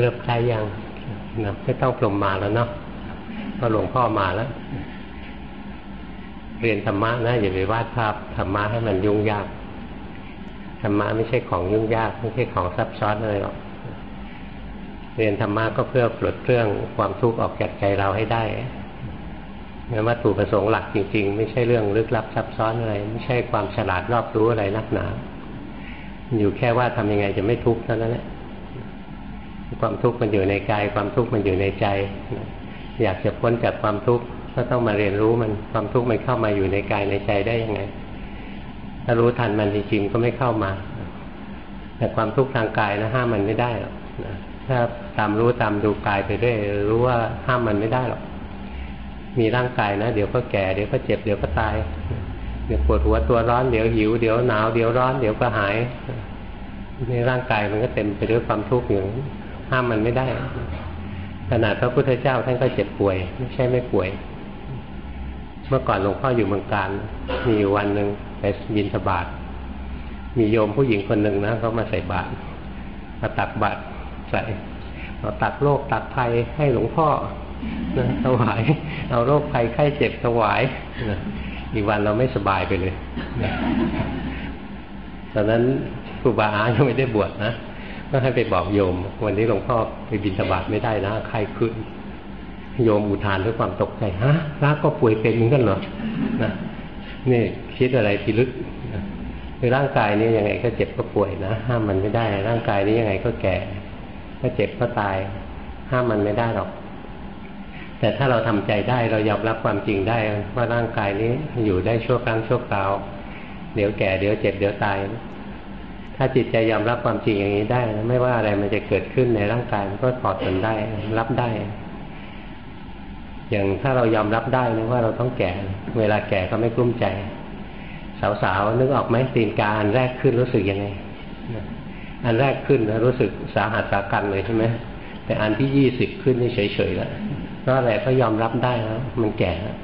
เริ่มใช้ยังนะไม่ต้องปลมมาแล้วเนาะก็หลวงพ่อมาแล้ว เรียนธรรมะนะอย่าไปวาดภาพธรรมะให้มันยุ่งยากธรรมะไม่ใช่ของยุ่งยากไม่ใช่ของซับซ้อนอะไรหรอกเรียนธรรมะก็เพื่อปลดเครื่องความทุกข์ออกจากใจเราให้ได้งั้นวัตถุประสงค์หลักจริง ๆ ไม่ใช่เรื่องลึกลับซับซ้อนอะไร ไม่ใช่ความฉลาดรอบรู้อะไรนักหนา อยู่แค่ว่าทำยังไงจะไม่ทุกข์เท่านั้นแหละ ความทุกข์มันอยู่ในกาย ความทุกข์มันอยู่ในใจ อยากจะพ้นจากความทุกข์ก็ต้องมาเรียนรู้มันความทุกข์มันเข้ามาอยู่ในกายในใจได้ยังไงถ้ารู้ทันมันจริงๆก็ไม่เข้ามา แต่ความทุกข์ทางกายนะห้ามมันไม่ได้หรอกถ้าตามรู้ตามดูกายไปเรื่อยรู้ว่าห้ามมันไม่ได้หรอกมีร่างกายนะเดี๋ยวก็แก่เดี๋ยวก็เจ็บเดี๋ยวก็ตายเดี๋ยวปวดหัวตัวร้อนเดี๋ยวหิวเดี๋ยวหนาวเดี๋ยวร้อนเดี๋ยวก็หายในร่างกายมันก็เต็มไปด้วยความทุกข์อยู่ ห้ามมันไม่ได้ ขนาดพระพุทธเจ้าท่านก็เจ็บป่วย ไม่ใช่ไม่ป่วย เมื่อก่อนหลวงพ่ออยู่เมืองการ มีวันหนึ่งไปบินสบาทมีโยมผู้หญิงคนหนึ่งนะเขามาใส่บาตรมาตักบาตรใส่เราตักโรคตักภัยให้หลวงพ่อนะถวาย เอาโรคภัยไข้เจ็บถวายนะอีกวันเราไม่สบายไปเลยนะตอนนั้นครูบาอายังไม่ได้บวชนะ ก็ให้ไปบอกโยม วันนี้หลวงพ่อไปบินธบาตไม่ได้นะไข้ขึ้น โยมอุทานด้วยความตกใจฮะพระก็ป่วยเป็นเหมือนกันเหรอนะนี่คิดอะไรทีลึกคือร่างกายนี้ยังไงก็เจ็บก็ป่วยนะห้ามมันไม่ได้ ร่างกายนี้ยังไงก็แก่ ก็เจ็บก็ตาย ห้ามมันไม่ได้หรอก แต่ถ้าเราทำใจได้เรายอมรับความจริงได้ ว่าร่างกายนี้อยู่ได้ชั่วครั้งชั่วคราว เดี๋ยวแก่เดี๋ยวเจ็บเดี๋ยวตาย ถ้าจิตใจยอมรับความจริงอย่างนี้ได้ ไม่ว่าอะไรมันจะเกิดขึ้นในร่างกายมันก็ถอดมันได้ รับได้ อย่างถ้าเรายอมรับได้นะว่าเราต้องแก่ เวลาแก่ก็ไม่กลุ้มใจ สาวๆนึกออกไหมตีนกาอันแรกขึ้นรู้สึกยังไงอันแรกขึ้นนะรู้สึกสาหัสสากันเลยใช่ไหมแต่อันที่ยี่สิบขึ้นนี่เฉยๆแล้วก็อะไรก็ยอมรับได้แล้วมันแก่แล้ว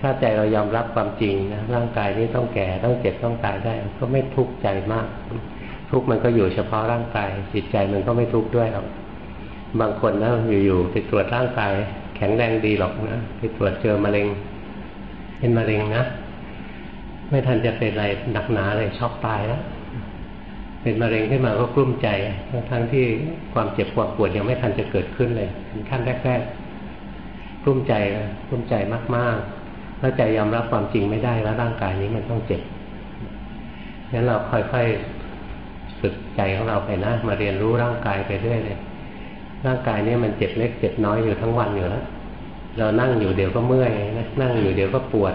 ถ้าใจเรายอมรับความจริงนะร่างกายนี้ต้องแก่ต้องเจ็บต้องตายได้ ก็ไม่ทุกข์ใจมาก ทุกข์มันก็อยู่เฉพาะร่างกาย จิตใจมันก็ไม่ทุกข์ด้วยหรอกบางคนนะอยู่ๆไปตรวจร่างกายแข็งแรงดีหรอกนะไปตรวจเจอมะเร็ง เป็นมะเร็งนะไม่ทันจะเป็นอะไรหนักหนาเลยช็อกตายแล้วเป็นมะเร็งขึ้นมาก็กลุ้มใจ ทั้งที่ความเจ็บความปวดยังไม่ทันจะเกิดขึ้นเลยเป็นขั้นแรกๆกลุ้มใจกลุ้มใจมากๆ ถ้าใจยอมรับความจริงไม่ได้แล้วร่างกายนี้มันต้องเจ็บงั้นเราค่อยๆฝึกใจของเราไปนะมาเรียนรู้ร่างกายไปเรื่อยเลยร่างกายนี้มันเจ็บเล็กเจ็บน้อยอยู่ทั้งวันอยู่แล้วเรานั่งอยู่เดี๋ยวก็เมื่อยนะนั่งอยู่เดี๋ยวก็ปวด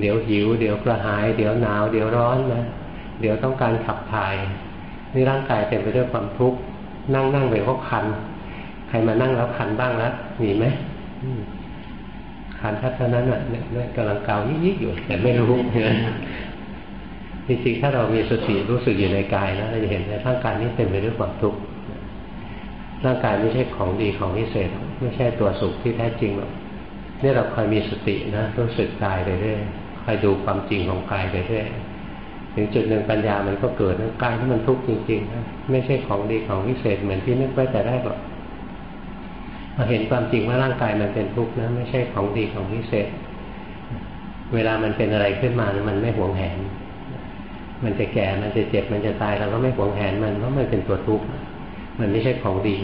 เดี๋ยวหิว เดี๋ยวกระหาย เดี๋ยวหนาว เดี๋ยวร้อนนะเดี๋ยวต้องการขับถ่ายนี่ร่างกายเต็มไปด้วยความทุกข์นั่งนั่งไปก็คัน ใครมานั่งแล้วคันบ้างแล้วมีไหม ขันทัศนั้นอะเนี่ยกำลังเกายิกๆอยู่ แต่ไม่รู้จริงๆถ้าเรามีสติรู้สึกอยู่ในกายนะเราจะเห็นว่าร่างกายนี้เต็มไปด้วยความทุกข์ร่างกายไม่ใช่ของดีของพิเศษ ไม่ใช่ตัวสุขที่แท้จริงหรอกนี่เราคอยมีสตินะรู้สึกกายไปเรื่อยคอยดูความจริงของกายไปเรื่อยถึงจุดหนึ่งปัญญามันก็เกิดกายที่มันทุกข์จริงๆนะไม่ใช่ของดีของพิเศษเหมือนที่นึกไว้แต่แรกหรอก พอเห็นความจริงว่าร่างกายมันเป็นทุกข์นะไม่ใช่ของดีของพิเศษ เวลามันเป็นอะไรขึ้นมามันไม่หวงแหน มันจะแก่ มันจะเจ็บ มันจะตายเราก็ไม่หวงแหนมันเพราะมันเป็นตัวทุกข์ มันไม่ใช่ของดี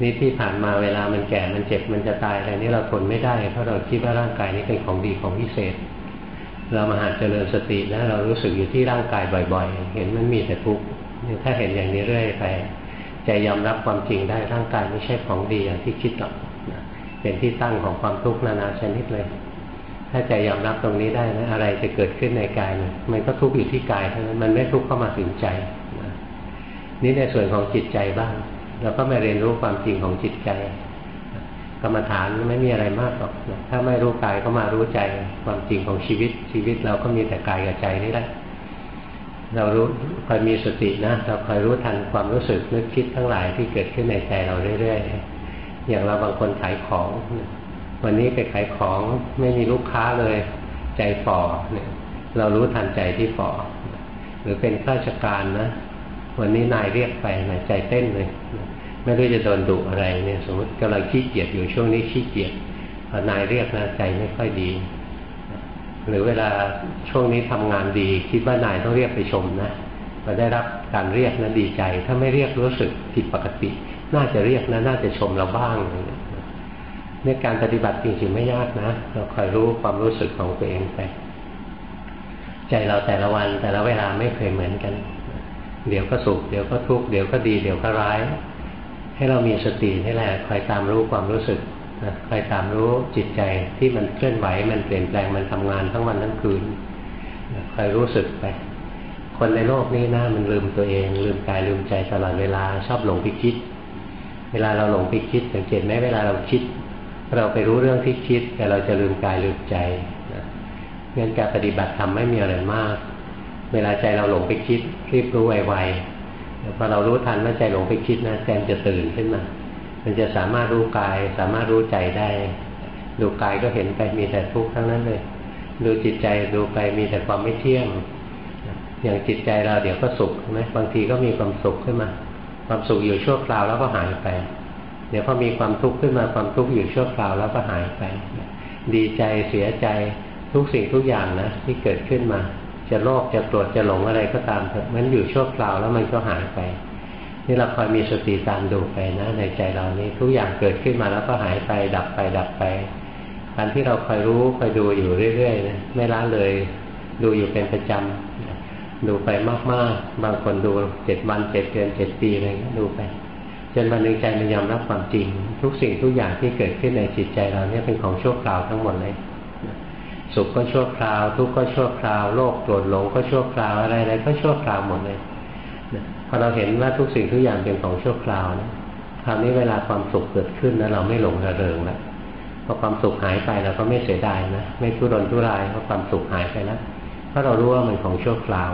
นี่ที่ผ่านมาเวลามันแก่ มันเจ็บ มันจะตายอะไรนี้เราทนไม่ได้เพราะเราคิดว่าร่างกายนี้เป็นของดีของพิเศษ เรามาหาเจริญสตินะเรารู้สึกอยู่ที่ร่างกายบ่อย ๆ เห็นมันมีแต่ทุกข์ถ้าเห็นอย่างนี้เรื่อยไป ใจยอมรับความจริงได้ร่างกายไม่ใช่ของดีอย่างที่คิดหรอกเป็นที่ตั้งของความทุกข์นานาชนิดเลย ถ้าใจยอมรับตรงนี้ได้นะอะไรจะเกิดขึ้นในกายมันก็ทุกข์อยู่ที่กายเท่านั้นมันไม่ทุกข์เข้ามาถึงใจนี่ในส่วนของจิตใจบ้างเราก็มาเรียนรู้ความจริงของจิตใจกรรมฐานไม่มีอะไรมากหรอก ถ้าไม่รู้กายก็มารู้ใจ ความจริงของชีวิตชีวิตเราก็มีแต่กายกับใจนี่แหละ เรารู้คอยมีสตินะเราคอยรู้ทันความรู้สึกนึกคิดทั้งหลายที่เกิดขึ้นในใจเราเรื่อยๆอย่างเราบางคนขายของ วันนี้ไปขายของไม่มีลูกค้าเลยใจฝ่อเนี่ยเรารู้ทันใจที่ฝ่อหรือเป็นข้าราชการนะ วันนี้นายเรียกไปนายใจเต้นเลยไม่รู้จะโดนดุอะไรเนี่ย สมมติกำลังขี้เกียจอยู่ช่วงนี้ขี้เกียจพอนายเรียกนะใจไม่ค่อยดี หรือเวลาช่วงนี้ทำงานดี คิดว่านายต้องเรียกไปชมนะพอได้รับการเรียกนะดีใจ ถ้าไม่เรียกรู้สึกผิดปกติ น่าจะเรียกนะน่าจะชมเราบ้างเนี่ยการปฏิบัติจริงๆไม่ยากนะ เราคอยรู้ความรู้สึกของตัวเองไป ใจเราแต่ละวันแต่ละเวลาไม่เคยเหมือนกัน เดี๋ยวก็สุขเดี๋ยวก็ทุกข์เดี๋ยวก็ดี เดี๋ยวก็ร้าย ให้เรามีสตินี่แหละคอยตามรู้ความรู้สึก นะคอยตามรู้จิตใจที่มันเคลื่อนไหวมันเปลี่ยนแปลงมันทำงานทั้งวันทั้งคืนคอยรู้สึกไป คนในโลกนี้นะมันลืมตัวเอง ลืมกายลืมใจตลอดเวลาชอบหลงไปคิด เวลาเราหลงไปคิดสังเกตไหมเวลาเราคิด เราไปรู้เรื่องที่คิด แต่เราจะลืมกายลืมใจงั้นการปฏิบัติทำไม่มีอะไรมาก เวลาใจเราหลงไปคิดรีบรู้ไวๆพอเรารู้ทันว่าใจหลงไปคิดนะใจจะตื่นขึ้นมา มันจะสามารถรู้กาย สามารถรู้ใจได้ ดูกายก็เห็นไปมีแต่ทุกข์ทั้งนั้นเลย ดูจิตใจดูไปมีแต่ความไม่เที่ยง อย่างจิตใจเราเดี๋ยวก็สุขใช่ไหมบางทีก็มีความสุขขึ้นมา ความสุขอยู่ชั่วคราวแล้วก็หายไป เดี๋ยวพอมีความทุกข์ขึ้นมาความทุกข์อยู่ชั่วคราวแล้วก็หายไป ดีใจเสียใจทุกสิ่งทุกอย่างนะที่เกิดขึ้นมา จะโลภจะโกรธจะหลงอะไรก็ตามเถอะมันอยู่ชั่วคราวแล้วมันก็หายไป นี่เราคอยมีสติตามดูไปนะ ในใจเรานี้ทุกอย่างเกิดขึ้นมาแล้วก็หายไปดับไปดับไปการที่เราคอยรู้คอยดูอยู่เรื่อยๆนะไม่ละเลย ดูอยู่เป็นประจำดูไปมากๆ บางคนดูเจ็ดวันเจ็ดเดือนเจ็ดปีอะไรดูไปจนวันหนึ่งใจมันยอมรับความจริง ทุกสิ่งทุกอย่างที่เกิดขึ้นในจิตใจเราเนี่ยเป็นของชั่วคราวทั้งหมดเลยสุขก็ชั่วคราว ทุกข์ก็ชั่วคราว โลภโกรธหลงก็ชั่วคราวอะไรอะไรก็ชั่วคราวหมดเลย พอเราเห็นว่าทุกสิ่งทุกอย่างเป็นของชั่วคราวนะคราวนี้เวลาความสุขเกิดขึ้นนะเราไม่หลงระเริงแล้วพอความสุขหายไปเราก็ไม่เสียดายนะไม่ทุรนทุรายเพราะความสุขหายไปแล้วเพราะเรารู้ว่ามันของชั่วคราว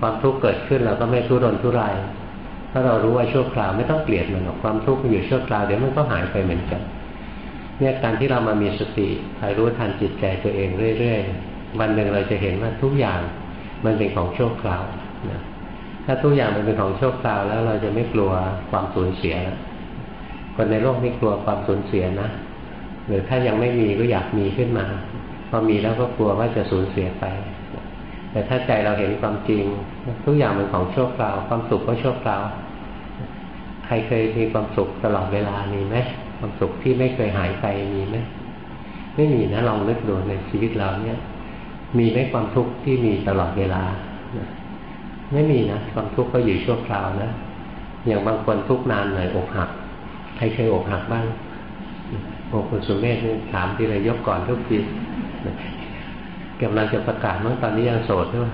ความทุกข์เกิดขึ้นเราก็ไม่ทุรนทุรายถ้าเรารู้ว่าชั่วคราวไม่ต้องเกลียดมันหรอกความทุกข์มันอยู่ชั่วคราวเดี๋ยวมันก็หายไปเหมือนกันเนี่ยการที่เรามามีสติคอยรู้ทันจิตใจตัวเองเรื่อยๆวันหนึ่งเราจะเห็นว่าทุกอย่างมันเป็นของชั่วคราว ถ้าทุกอย่างมันเป็นของโชคราวแล้วเราจะไม่กลัวความสูญเสียแล้วคนในโลกไม่กลัวความสูญเสียนะหรือถ้ายังไม่มีก็อยากมีขึ้นมา พอมีแล้วก็กลัวว่าจะสูญเสียไป แต่ถ้าใจเราเห็นความจริง ทุกอย่างเป็นของชั่วคราว ความสุขก็ชั่วคราว ใครเคยมีความสุขตลอดเวลามีไหมความสุขที่ไม่เคยหายไปมีไหมไม่มีนะลองนึกดูในชีวิตเราเนี่ย มีไหมความทุกข์ที่มีตลอดเวลา ไม่มีนะความทุกข์ก็อยู่ชั่วคราวนะอย่างบางคนทุกนานหน่อยอกหัก ใครเคยอกหักบ้างโอ้คุณสุเมธถามทีไรยกก่อนทุกทีกำลังจะประกาศเมื่อตอนนี้ยังโสดด้วย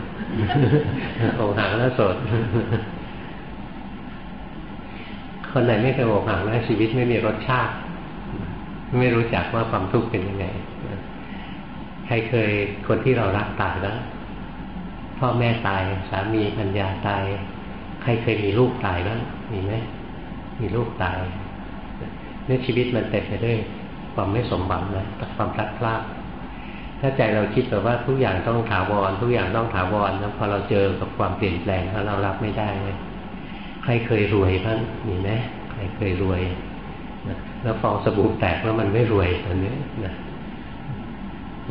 อกหักแล้วโสด คนไหนไม่เคยอกหักแล้วชีวิตไม่มีรสชาติ ไม่รู้จักว่าความทุกข์เป็นยังไง ใครเคยคนที่เรารักตายแล้ว พ่อแม่ตาย สามีพัญญาตาย ใครเคยมีลูกตายบ้างมีไหมมีลูกตายเนี่ยชีวิตมันเต็มไปด้วยความไม่สมบัตินะความพลัดพรากถ้าใจเราคิดแบบว่าทุกอย่างต้องถาวร ทุกอย่างต้องถาวรแล้วพอเราเจอกับความเปลี่ยนแปลงแล้วเรารับไม่ได้เลยใครเคยรวยบ้างมีไหมใครเคยรวยนะแล้วฟองสบู่แตกแล้วมันไม่รวยตอนนี้นะ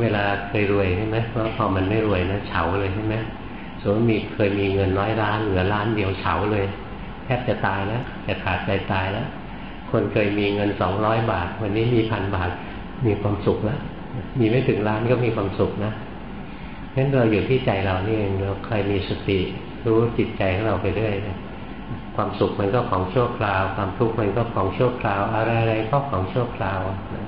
เวลาเคยรวยใช่ไหมเพราะพอมันไม่รวยนะเฉาเลยใช่ไหม สมมติมีเคยมีเงินร้อยล้านเหลือล้านเดียวเฉาเลย แทบจะตายแล้วจะขาดใจตายแล้ว คนเคยมีเงินสองร้อยบาท วันนี้มีพันบาทมีความสุขแล้วมีไม่ถึงล้านก็มีความสุขนะงั้นเราอยู่ที่ใจเรานี่เองเราใครมีสติรู้จิตใจของเราไปเรื่อยนะความสุขมันก็ของชั่วคราว ความทุกข์มันก็ของชั่วคราว อะไรๆก็ของชั่วคราวนะ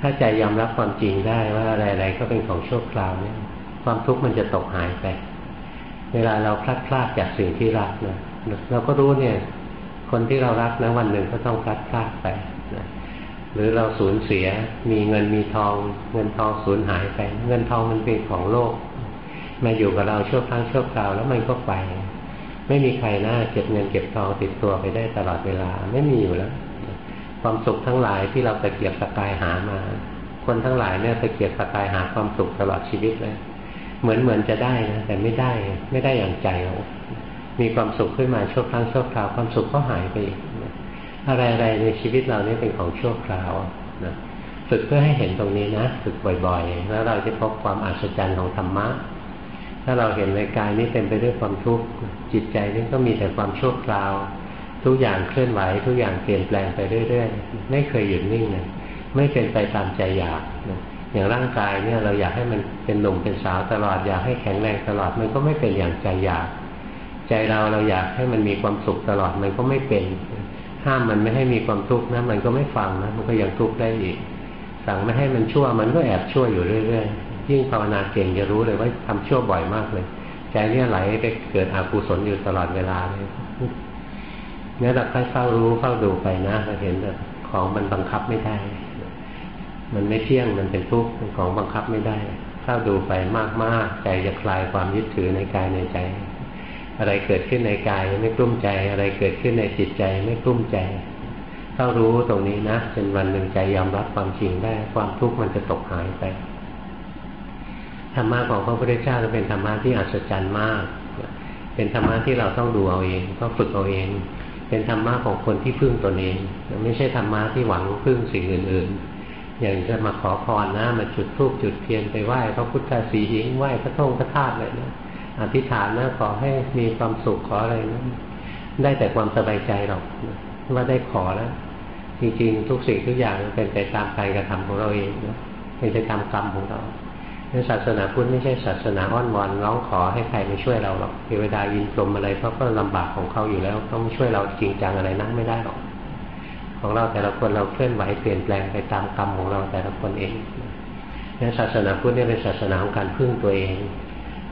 ถ้าใจยอมรับความจริงได้ว่าอะไรๆก็เป็นของชั่วคราวเนี่ยความทุกข์มันจะตกหายไป เวลาเราพลัดพรากจากสิ่งที่รักนะเราก็รู้เนี่ย คนที่เรารักนะวันหนึ่งก็ต้องพลัดพรากไปนะหรือเราสูญเสียมีเงินมีทอง เงินทองสูญหายไป เงินทองมันเป็นของโลก มาอยู่กับเราชั่วครั้งชั่วคราวแล้วมันก็ไป ไม่มีใครน่าเก็บเงินเก็บทองติดตัวไปได้ตลอดเวลาไม่มีอยู่แล้ว ความสุขทั้งหลายที่เราตะเกียบตะกายหามา คนทั้งหลายเนี่ยตะเกียบตะกายหาความสุขตลอดชีวิตเลย เหมือนเหมือนจะได้นะแต่ไม่ได้ไม่ได้อย่างใจเรามีความสุขขึ้นมาชั่วครั้งชั่วคราวความสุขก็หายไปอีกอะไรๆในชีวิตเรานี่เป็นของชั่วคราวนะฝึกเพื่อให้เห็นตรงนี้นะฝึกบ่อยๆ แล้วเราจะพบความอัศจรรย์ของธรรมะ ถ้าเราเห็นในกายนี้เป็นไปด้วยความทุกข์จิตใจนี่ก็มีแต่ความชั่วคราว ทุกอย่างเคลื่อนไหว ทุกอย่างเปลี่ยนแปลงไปเรื่อยๆ ไม่เคยหยุดนิ่งเลยไม่เป็นไปตามใจอยาก อย่างร่างกายเนี่ยเราอยากให้มันเป็นหนุ่มเป็นสาวตลอดอยากให้แข็งแรงตลอดมันก็ไม่เป็นอย่างใจอยาก ใจเราเราอยากให้มันมีความสุขตลอดมันก็ไม่เป็น ห้ามมันไม่ให้มีความทุกข์นะมันก็ไม่ฟังนะมันก็ยังทุกข์ได้อีก สั่งไม่ให้มันชั่วมันก็แอบชั่วอยู่เรื่อยๆยิ่งภาวนาเก่งจะรู้เลยว่าทำชั่วบ่อยมากเลย ใจเนี่ยไหลไปเกิดอกุศลอยู่ตลอดเวลาเลยเนี่ยเราค่อยเฝ้ารู้เฝ้าดูไปนะเราเห็นแบบของมันบังคับไม่ได้ มันไม่เที่ยงมันเป็นทุกข์เป็นของบังคับไม่ได้เฝ้าดูไปมากๆใจจะคลายความยึดถือในกายในใจ อะไรเกิดขึ้นในกายไม่กลุ้มใจ อะไรเกิดขึ้นในจิตใจไม่กลุ้มใจถ้ารู้ตรงนี้นะจนวันหนึ่งใจยอมรับความจริงได้ ความทุกข์มันจะตกหายไปธรรมะของพระพุทธเจ้าจะเป็นธรรมะที่อัศจรรย์มาก เป็นธรรมะที่เราต้องดูเอาเองต้องฝึกเอาเอง เป็นธรรมะของคนที่พึ่งตนเอง ไม่ใช่ธรรมะที่หวังพึ่งสิ่งอื่น ๆ อย่างจะมาขอพรนะมาจุดธูปจุดเทียนไปไหว้พระพุทธสีหิงไหว้พระท่งพระธาตุเลยนะอธิษฐานนะขอให้มีความสุขขออะไรนะได้แต่ความสบายใจหรอกว่าได้ขอแล้ว จริงๆ ทุกสิ่งทุกอย่างเป็นไปตามการกระทำของเราเองนะเป็นไปตามกรรมของเราในศาสนาพุทธไม่ใช่ศาสนาอ้อนวอนร้องขอให้ใครมาช่วยเราหรอกเทวดายินกลมอะไรเขาก็ลำบากของเขาอยู่แล้วต้องช่วยเราจริงจังอะไรนั่งไม่ได้หรอก ของเราแต่ละคนเราเคลื่อนไหวเปลี่ยนแปลงไปตามกรรมของเราแต่ละคนเองในศาสนาพุทธนี่เป็นศาสนาของการพึ่งตัวเอง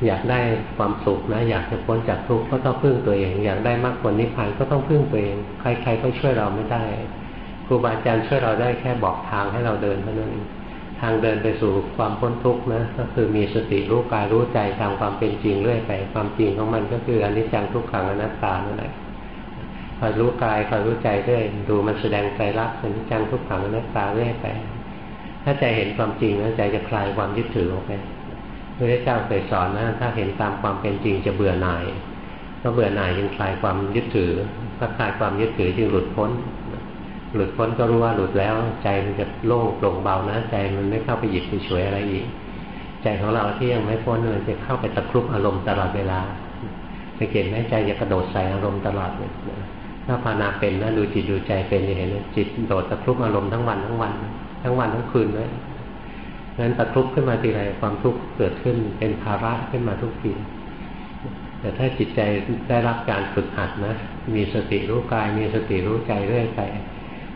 อยากได้ความสุขนะ อยากจะพ้นจากทุกข์ก็ต้องพึ่งตัวเอง อยากได้มรรคผลนิพพานก็ต้องพึ่งตัวเอง ใครๆก็ช่วยเราไม่ได้ครูบาอาจารย์ช่วยเราได้แค่บอกทางให้เราเดินเท่านั้นทางเดินไปสู่ความพ้นทุกข์นะก็คือมีสติรู้กายรู้ใจตามความเป็นจริงเรื่อยไปความจริงของมันก็คืออนิจจังทุกขังอนัตตานั่นแหละ คอยรู้กายคอยรู้ใจเรื่อยดูมันแสดงใจรักอนิจจังทุกขังนัตตาเรื่อยไป ถ้าใจเห็นความจริงแล้วใจจะคลายความยึดถือออกไปพระเจ้าเคยสอนนะถ้าเห็นตามความเป็นจริงจะเบื่อหน่ายก็เบื่อหน่ายจึงคลายความยึดถือถ้าคลายความยึดถือจึงหลุดพ้น หลุดพ้นก็รู้ว่าหลุดแล้ว ใจมันจะโล่งโปร่งเบานะใจมันไม่เข้าไปหยิบไปช่วยอะไรอีก ใจของเราที่ยังไม่พ้นมันจะเข้าไปตะครุบอารมณ์ตลอดเวลาสังเกตไหมใจจะกระโดดใส่อารมณ์ตลอดเลย ถ้าภาวนาเป็นนะดูจิตดูใจเป็นจะเห็นจิตโดดตะครุบอารมณ์ทั้งวันทั้งวัน ทั้งวันทั้งคืนเลยงั้นตะทุกข์ขึ้นมาทีไรความทุกข์เกิดขึ้นเป็นภาระขึ้นมาทุกทีแต่ถ้าจิตใจได้รับการฝึกหัดนะมีสติรู้กาย มีสติรู้ใจเรื่อยไป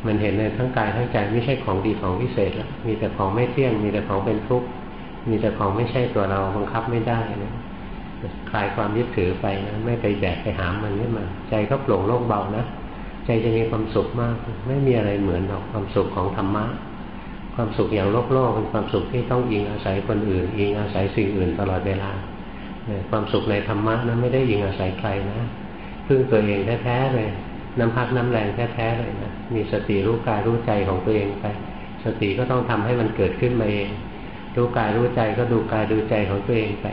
มันเห็นเลยทั้งกายทั้งใจไม่ใช่ของดีของพิเศษแล้วมีแต่ของไม่เที่ยง มีแต่ของเป็นทุกข์มีแต่ของไม่ใช่ตัวเราบังคับไม่ได้นะ คลายความยึดถือไปนะไม่ไปแบกไปหามมันขึ้นมาใจก็โปร่งโล่งเบานะใจจะมีความสุขมาก ไม่มีอะไรเหมือนหรอกความสุขของธรรมะความสุขอย่างโลกโลกเป็นความสุขที่ต้องอิงอาศัยคนอื่น อิงอาศัยสิ่งอื่นตลอดเวลาความสุขในธรรมะนั้นไม่ได้อิงอาศัยใครนะพึ่งตัวเองแท้ๆเลยน้ำพักน้ำแรงแท้ๆเลยนะมีสติรู้กายรู้ใจของตัวเองไป สติก็ต้องทำให้มันเกิดขึ้นมาเองรู้กายรู้ใจก็ดูกายดูใจของตัวเองไป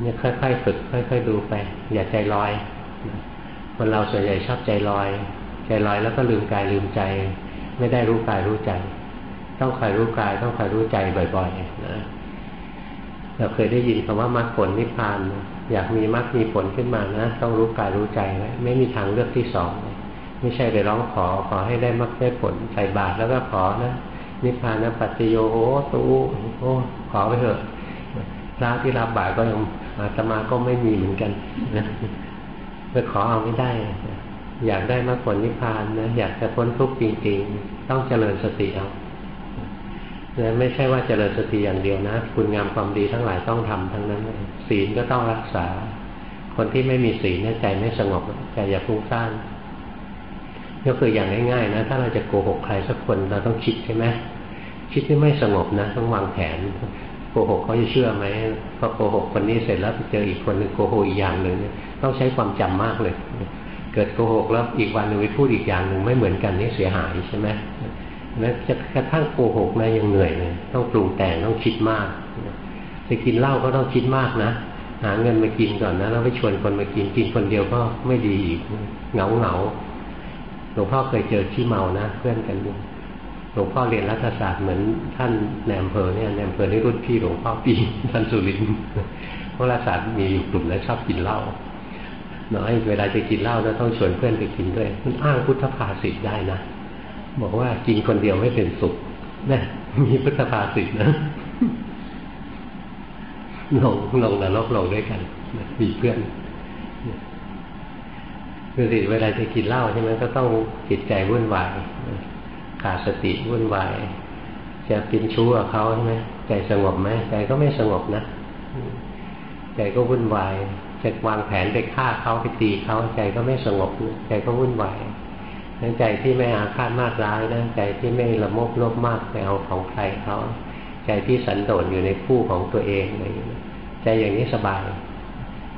เนี่ยค่อยๆฝึกค่อย ๆ ดูไป อย่าใจลอยคนเราส่วนใหญ่ชอบใจลอย ใจลอยแล้วก็ลืมกายลืมใจ ไม่ได้รู้กายรู้ใจ ต้องคอยรู้กาย ต้องคอยรู้ใจบ่อยๆนะเราเคยได้ยินคำว่ามรรคผลนิพพาน อยากมีมรรคมีผลขึ้นมานะต้องรู้กายรู้ใจไว้ไม่มีทางเลือกที่สองไม่ใช่ไปร้องขอขอให้ได้มรรคได้ผลใส่บาตรแล้วก็ขอนะนิพพานนะปัจจโยโหตูโอ้ขอไปเถอะพระที่รับบาตรก็ยัง อาตมาก็ไม่มีเหมือนกันนะไปขอเอาไม่ได้ อยากได้มรรคผลนิพพานนะอยากจะพ้นทุกข์จริงๆ ต้องเจริญสติเอานะไม่ใช่ว่าเจริญสติอย่างเดียวนะ คุณงามความดีทั้งหลายต้องทำทั้งนั้น ศีลก็ต้องรักษา คนที่ไม่มีศีลใจไม่สงบใจอย่าฟุ้งซ่านก็คืออย่างง่ายๆนะ ถ้าเราจะโกหกใครสักคนเราต้องคิดใช่ไหมคิดที่ไม่สงบนะ ต้องวางแผน กหกเขาจะเชื่อไหมพอโกหกคนนี้เสร็จแล้วไปเจออีกคนหนึ่งโกหกอีกอย่างหนึ่งต้องใช้ความจำมากเลย เกิดโกหกแล้วอีกวันหนึ่งไปพูดอีกอย่างหนึ่งไม่เหมือนกันนี่เสียหายใช่ไหมนะจะกระทั่งโกหกนะยังเหนื่อยเลยต้องปรุงแต่งต้องคิดมากจะกินเหล้าก็ต้องคิดมากนะหาเงินมากินก่อนนะแล้วไปชวนคนมากินกินคนเดียวก็ไม่ดีอีกเหงาเหงาหลวงพ่อเคยเจอที่เมานะเพื่อนกัน หลวงพ่อเรียนรัฐศาสตร์เหมือนท่านแนมเพอเนี่ยแนมเพอนี่รุ่นพี่หลวงพ่อปีท่านสุรินทร์เพราะรัฐศาสตร์มีอยู่กลุ่มแล้วชอบกินเหล้าน้อยเวลาจะกินเหล้าแล้วต้องชวนเพื่อนไปกินด้วยมันอ้างพุทธภาษิตได้นะ บอกว่ากินคนเดียวไม่เป็นสุขนะมีพุทธภาษิตนะลงลงนรกลงด้วยกันมีเพื่อนคือสิเวลาจะกินเหล้าใช่ไหมก็ต้องจิตใจวุ่นวาย ขาดสติวุ่นวายจะเปินชู้กับเขาใช่ไหมใจสงบไหมใจก็ไม่สงบนะใจก็วุ่นวายจะวางแผนไปฆ่าเขาไปตีเขาใจก็ไม่สงบใจก็วุ่นวายนั้นใจที่ไม่อาฆาตมากร้ายนะใจที่ไม่ละโมบโลภมากไปเอาของใครเขาใจที่สันโดษอยู่ในผู้ของตัวเองอะไรอย่างนี้ใจอย่างนี้สบาย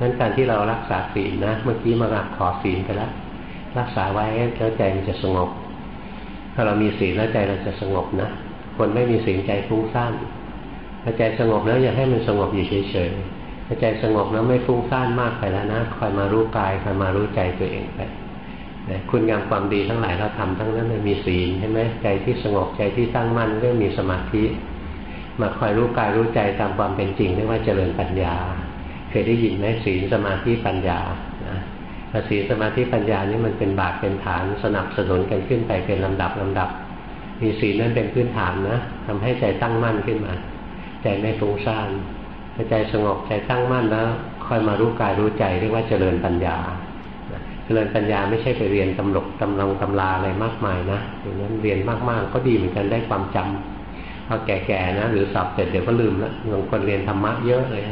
นั้นการที่เรารักษาศีลนะ เมื่อกี้มาขอศีลไปแล้วรักษาไว้แล้วใจมันจะสงบ ถ้าเรามีศีลแล้วใจเราจะสงบนะ คนไม่มีศีลใจฟุ้งซ่านถ้าใจสงบแล้วอย่าให้มันสงบอยู่เฉยๆถ้าใจสงบแล้วไม่ฟุ้งซ่านมากไปแล้วนะคอยมารู้กายคอยมารู้ใจตัวเองไปคุณงามความดีทั้งหลายเราทำทั้งนั้นมีศีลใช่ไหมใจที่สงบใจที่ตั้งมั่นเรื่องมีสมาธิ มาคอยรู้กายรู้ใจตามความเป็นจริงเรียกว่าเจริญปัญญา เคยได้ยินไหมศีลสมาธิปัญญา ศีสมาธิปัญญานี่มันเป็นบาตเป็นฐานสนับสนุนกันขึ้นไปเป็นลำดับลำดับ มีศีลนั่นเป็นพื้นฐานนะทำให้ใจตั้งมั่นขึ้นมา ใจไม่ฟุ้งซ่านใจสงบใจตั้งมั่นแล้วค่อยมารู้กายรู้ใจเรียกว่าเจริญปัญญาเจริญปัญญาไม่ใช่ไปเรียนตำลกตำลังตำลาอะไรมากมายนะอย่างนั้นเรียนมากๆ ก็ดีเหมือนกันได้ความจำพอแก่ๆนะหรือสอบเสร็จเดี๋ยวก็ลืมแล้วบางคนเรียนธรรมะเยอะเลย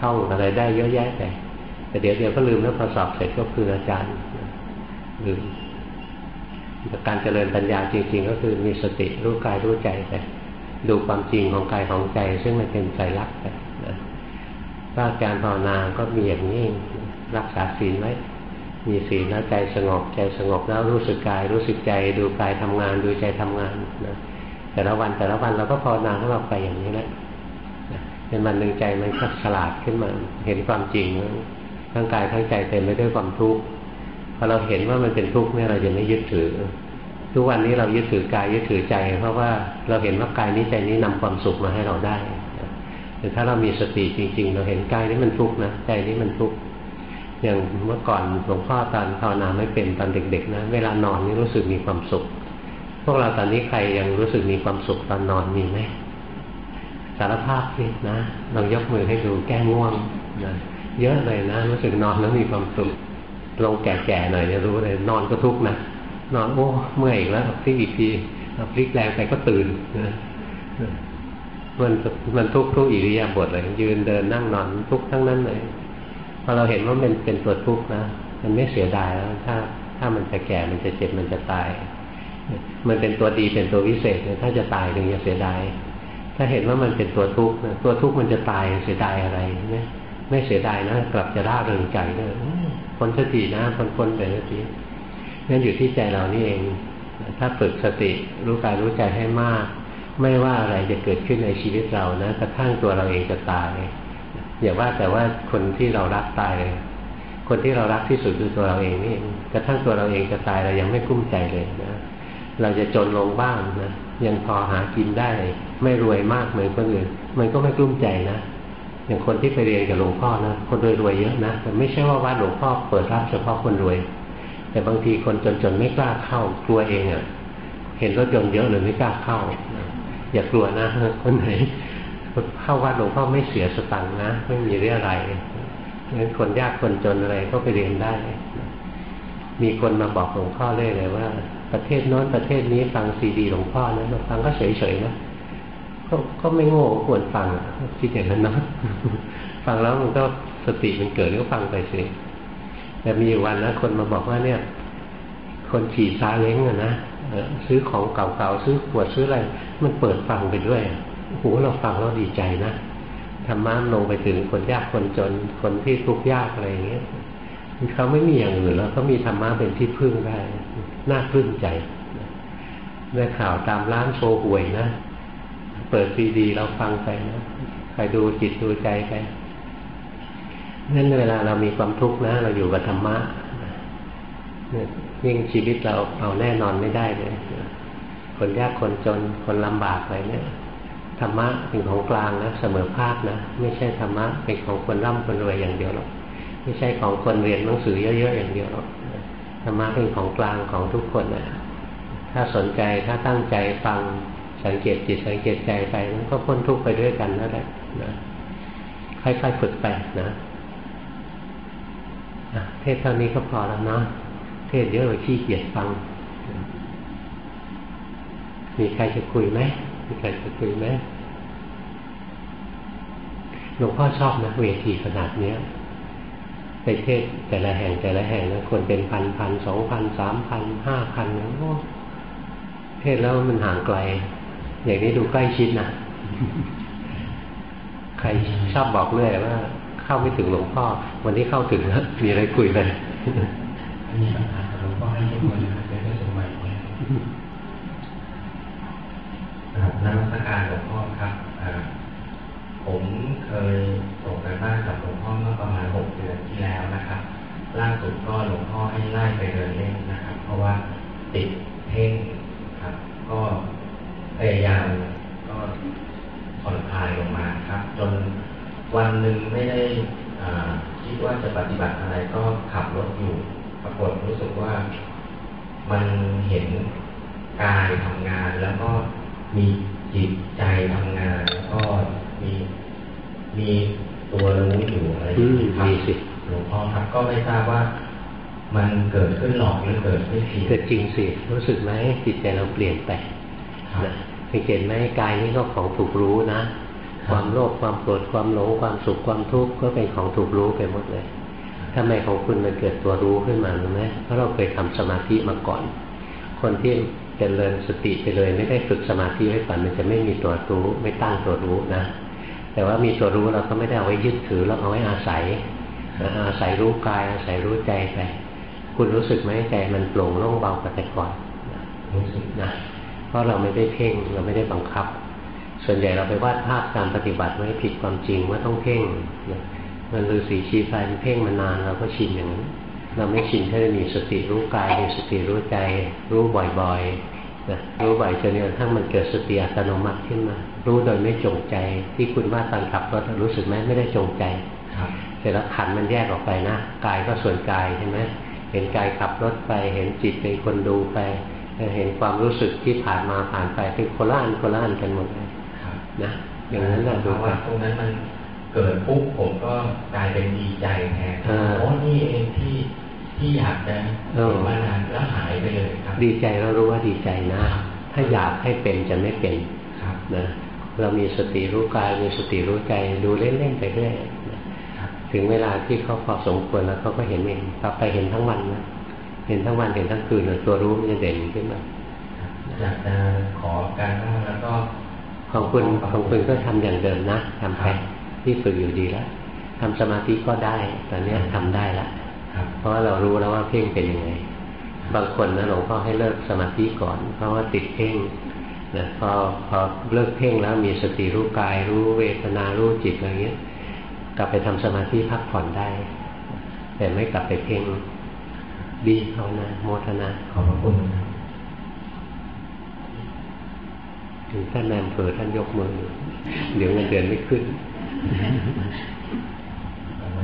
ท่องอะไรได้เยอะแยะแต่ แต่เดี๋ยวเดี๋ยวก็ลืมแล้วพอสอบเสร็จก็คืออาจารย์ลืมการเจริญปัญญาจริง ๆ ก็คือมีสติรู้กายรู้ใจไปดูความจริงของกายของใจ ซึ่งมันเป็นใจรักไปนะถ้าการภาวนาก็มีอย่างนี้รักษาศีลไว้มีศีลแล้วใจสงบใจสงบแล้วรู้สึกกายรู้สึกใจ ดูกายทำงานดูใจทำงานนะแต่ละวันแต่ละวันเราก็ภาวนาของเราไปอย่างนี้แหละเป็นวันหนึ่งใจมันก็ฉลาดขึ้นมาเห็นความจริง ทั้งกายทั้งใจเต็มไปด้วยความทุกข์พอเราเห็นว่ามันเป็นทุกข์เนี่ยเราจะไม่ยึดถือ ทุกวันนี้เรายึดถือกายยึดถือใจ เพราะว่าเราเห็นว่ากายนี้ใจนี้นำความสุขมาให้เราได้แต่ถ้าเรามีสติจริง ๆ เราเห็นกายนี้มันทุกข์นะใจนี้มันทุกข์อย่างเมื่อก่อนหลวงพ่อตอนภาวนาไม่เป็นตอนเด็ก ๆ นะ เวลานอนนี่รู้สึกมีความสุข พวกเราตอนนี้ใครยังรู้สึกมีความสุขตอนนอนมีไหมสารภาพสินะลองยกมือให้ดูแก้ง่วงนะ เยอะเลยนะรู้สึกนอนแล้วมีความสุขลงแก่ๆหน่อยจะรู้เลย นอนก็ทุกข์นะนอนโอ้เมื่อยอีกแล้วพลิกอีกทีพลิกแรงไปก็ตื่นนะมันมันทุกข์ทุกอิริยาบถเลย ยืนเดินนั่งนอนทุกข์ทั้งนั้นเลยพอเราเห็นว่ามันเป็นตัวทุกข์นะมันไม่เสียดายแล้วถ้า ถ้ามันจะแก่มันจะเจ็บมันจะตาย มันเป็นตัวดีเป็นตัววิเศษถ้าจะตายถึงจะเสียดายถ้าเห็นว่ามันเป็นตัวทุกข์ตัวทุกข์มันจะตายเสียดายอะไรไม่ ไม่เสียดายนะกลับจะร่าเริงใจเลยคนสตินะคนคนแต่สตินั่นอยู่ที่ใจเรานี่เอง ถ้าฝึกสติรู้กายรู้ใจให้มาก ไม่ว่าอะไรจะเกิดขึ้นในชีวิตเรานะกระทั่งตัวเราเองจะตายอย่าว่าแต่ว่าคนที่เรารักตายเลยคนที่เรารักที่สุดคือตัวเราเองนี่กระทั่งตัวเราเองจะตายเรายังไม่กุ้มใจเลยนะเราจะจนลงบ้างนะยังพอหากินได้ ไม่รวยมากเหมือนคนอื่นมันก็ไม่กลุ้มใจนะ อย่างคนที่ไปเรียนกับหลวงพ่อนะคนรวยรวยเยอะนะแต่ไม่ใช่ว่าวัดหลวงพ่อเปิดรับเฉพาะคนรวย แต่บางทีคนจนๆไม่กล้าเข้ากลัวเองอะ่ะ เห็นรถยนต์เยอะเลยไม่กล้าเข้า อย่ากลัวนะคนไหนเข้าวัดหลวงพ่อไม่เสียสตังค์นะไม่มีเรื่องอะไรงั้นคนยากคนจนอะไรก็ไปเรียนได้ มีคนมาบอกหลวงพ่อเลยเลยว่า ประเทศโน้นประเทศนี้ฟังซีดีหลวงพ่อนะฟังก็เฉยๆนะ ก็ก็ไม่โง่ควรฟังคิดอย่างนั้นนะฟังแล้วมันก็สติมันเกิดก็ฟังไปสิแต่มีวันนะคนมาบอกว่าเนี่ย คนขี่ซาเล้งอะนะซื้อของเก่าๆซื้อขวดซื้ออะไรมันเปิดฟังไปด้วยโอ้โหเราฟังแล้วดีใจนะธรรมะลงไปถึงคนยากคนจนคนที่ทุกข์ยากอะไรอย่างเงี้ยเขาไม่มีอย่างอื่นแล้วเขามีธรรมะเป็นที่พึ่งได้น่าพึ่งใจได้ข่าวตามร้านโชว์หวยนะ เปิดซีดี เราฟังไปนะใครดูจิตดูใจไปนั่นเวลาเรามีความทุกข์นะ เราอยู่กับธรรมะยิ่งชีวิตเราเอาแน่นอนไม่ได้เลยคนยากคนจนคนลำบากอะไรเนี่ยธรรมะเป็นของกลางนะเสมอภาคนะไม่ใช่ธรรมะเป็นของคนร่ำคนรวยอย่างเดียวหรอกไม่ใช่ของคนเรียนหนังสือเยอะๆอย่างเดียวหรอกธรรมะเป็นของกลางของทุกคนนะถ้าสนใจถ้าตั้งใจฟัง สังเกตจิตสังเกตใจไปมันก็พ้นทุกข์ไปด้วยกันนั่นแหละนะค่อยๆฝึกไปนะเทศเท่านี้ก็พอแล้วนะเทศเยอะเลยขี้เกียจฟัง มีใครจะคุยไหมมีใครจะคุยไหมหลวงพ่อชอบนะเวทีขนาดเนี้ยไปเทศแต่ละแห่งแต่ละแห่งนะคนเป็นพันพันสองพันสามพันห้าพันนะโอ้เทศแล้วมันห่างไกล อย่างนี้ดูใกล้ชิดนะใครชอบบอกเรื่อยว่า เข้าไม่ถึงหลวงพ่อ วันนี้เข้าถึงแล้วมีอะไรคุยเลยมีปัญหากับหลวงพ่อให้ทุกคนนะเป็นได้สมัยนะครับนักการหลวงพ่อครับผมเคยส่งไปบ้านกับหลวงพ่อเมื่อประมาณหกเดือนที่แล้วนะครับ ล่าสุดก็หลวงพ่อให้ไล่ไปเดินเล่นนะครับ เพราะว่าติดเพ่งครับ ก็ พยายามก็ผ่อนคลายลงมาครับ จนวันหนึ่งไม่ได้คิดว่าจะปฏิบัติอะไรก็ขับรถอยู่ ปรากฏรู้สึกว่ามันเห็นกายทำงานแล้วก็มีจิตใจทำงาน แล้วก็มีมีตัวรู้อยู่อะไรอย่างนี้ครับหลวงพ่อครับ ก็ไม่ทราบว่ามันเกิดขึ้นหลอกหรือเกิดไม่จริงเกิดจริงสิ รู้สึกไหมจิตใจเราเปลี่ยนไป สังเกตไหมกายนี่ก็ของถูกรู้นะ ความโลภความโกรธความหลงความสุขความทุกข์ก็เป็นของถูกรู้ไปหมดเลยทำไมของคุณมันเกิดตัวรู้ขึ้นมารู้ไหมเพราะเราเคยทำสมาธิมาก่อน คนที่เจริญสติไปเลย ไม่ได้ฝึกสมาธิไว้ก่อนมันจะไม่มีตัวรู้ไม่ตั้งตัวรู้นะ แต่ว่ามีตัวรู้เราก็ไม่ได้เอาไว้ยึดถือเราเอาไว้อาศัยอาศัยรู้กายอาศัยรู้ใจไป คุณรู้สึกไหมใจมันโปร่งโล่งเบากว่าแต่ก่อนรู้สึกนะ ราะเราไม่ได้เพ่งเราไม่ได้บังคับ ส่วนใหญ่เราไปวาดภาพการปฏิบัติไว้ผิดความจริงว่าต้องเพ่งมันฤาษีชีไฟมันเพ่งมานานเราก็ชินอย่างนั้นเราไม่ชินแค่มีสติรู้กายมีสติรู้ใจ รู้บ่อยๆนะรู้บ่อยจนกระทั่งมันเกิดสติอัตโนมัติขึ้นมา รู้โดยไม่จงใจ ที่คุณว่าตอนขับรถรู้สึกไหมไม่ได้จงใจเสร็จแล้วขันมันแยกออกไปนะกายก็ส่วนกายใช่ไหมเห็นกายขับรถไป เห็นจิตเป็นคนดูไป เห็นความรู้สึกที่ผ่านมาผ่านไปเป็นโคล่านโคล่านกันหมดเลยนะอย่างนั้นแหละดูว่าตรงนั้นมันเกิดปุ๊บผมก็กลายเป็นดีใจแทนโอ้นี่เองที่ที่อยากจะมานานแล้วหายไปเลยครับ ดีใจเรารู้ว่าดีใจนะ ถ้าอยากให้เป็นจะไม่เป็นนะเรามีสติรู้กายมีสติรู้ใจดูเล่นๆไปเรื่อยถึงเวลาที่เขาพอสมควรแล้วเขาก็เห็นเองต่อไปเห็นทั้งวันนะ เห็นทั้งวันเห็นทั้งคืนตัวรู้มันจะเด่นขึ้นมาอยากจะขอการบ้างแล้วก็ของคุณของคุณก็ทำอย่างเดิมนะทำไปที่ฝึกอยู่ดีแล้วทำสมาธิก็ได้ตอนนี้ทำได้ละเพราะว่าเรารู้แล้วว่าเพ่งเป็นยังไง บางคนนะหลวงพ่อให้เลิกสมาธิก่อน เพราะว่าติดเพ่งนะพอพอเลิกเพ่งแล้วมีสติรู้กาย รู้เวทนารู้จิตอะไรเงี้ย กลับไปทำสมาธิพักผ่อนได้ แต่ไม่กลับไปเพ่ง ดีภาวนาโมทนาขอบคุณถึงท่านแนนเผอท่านยกมือ เดี๋ยวเงินเดือนไม่ขึ้น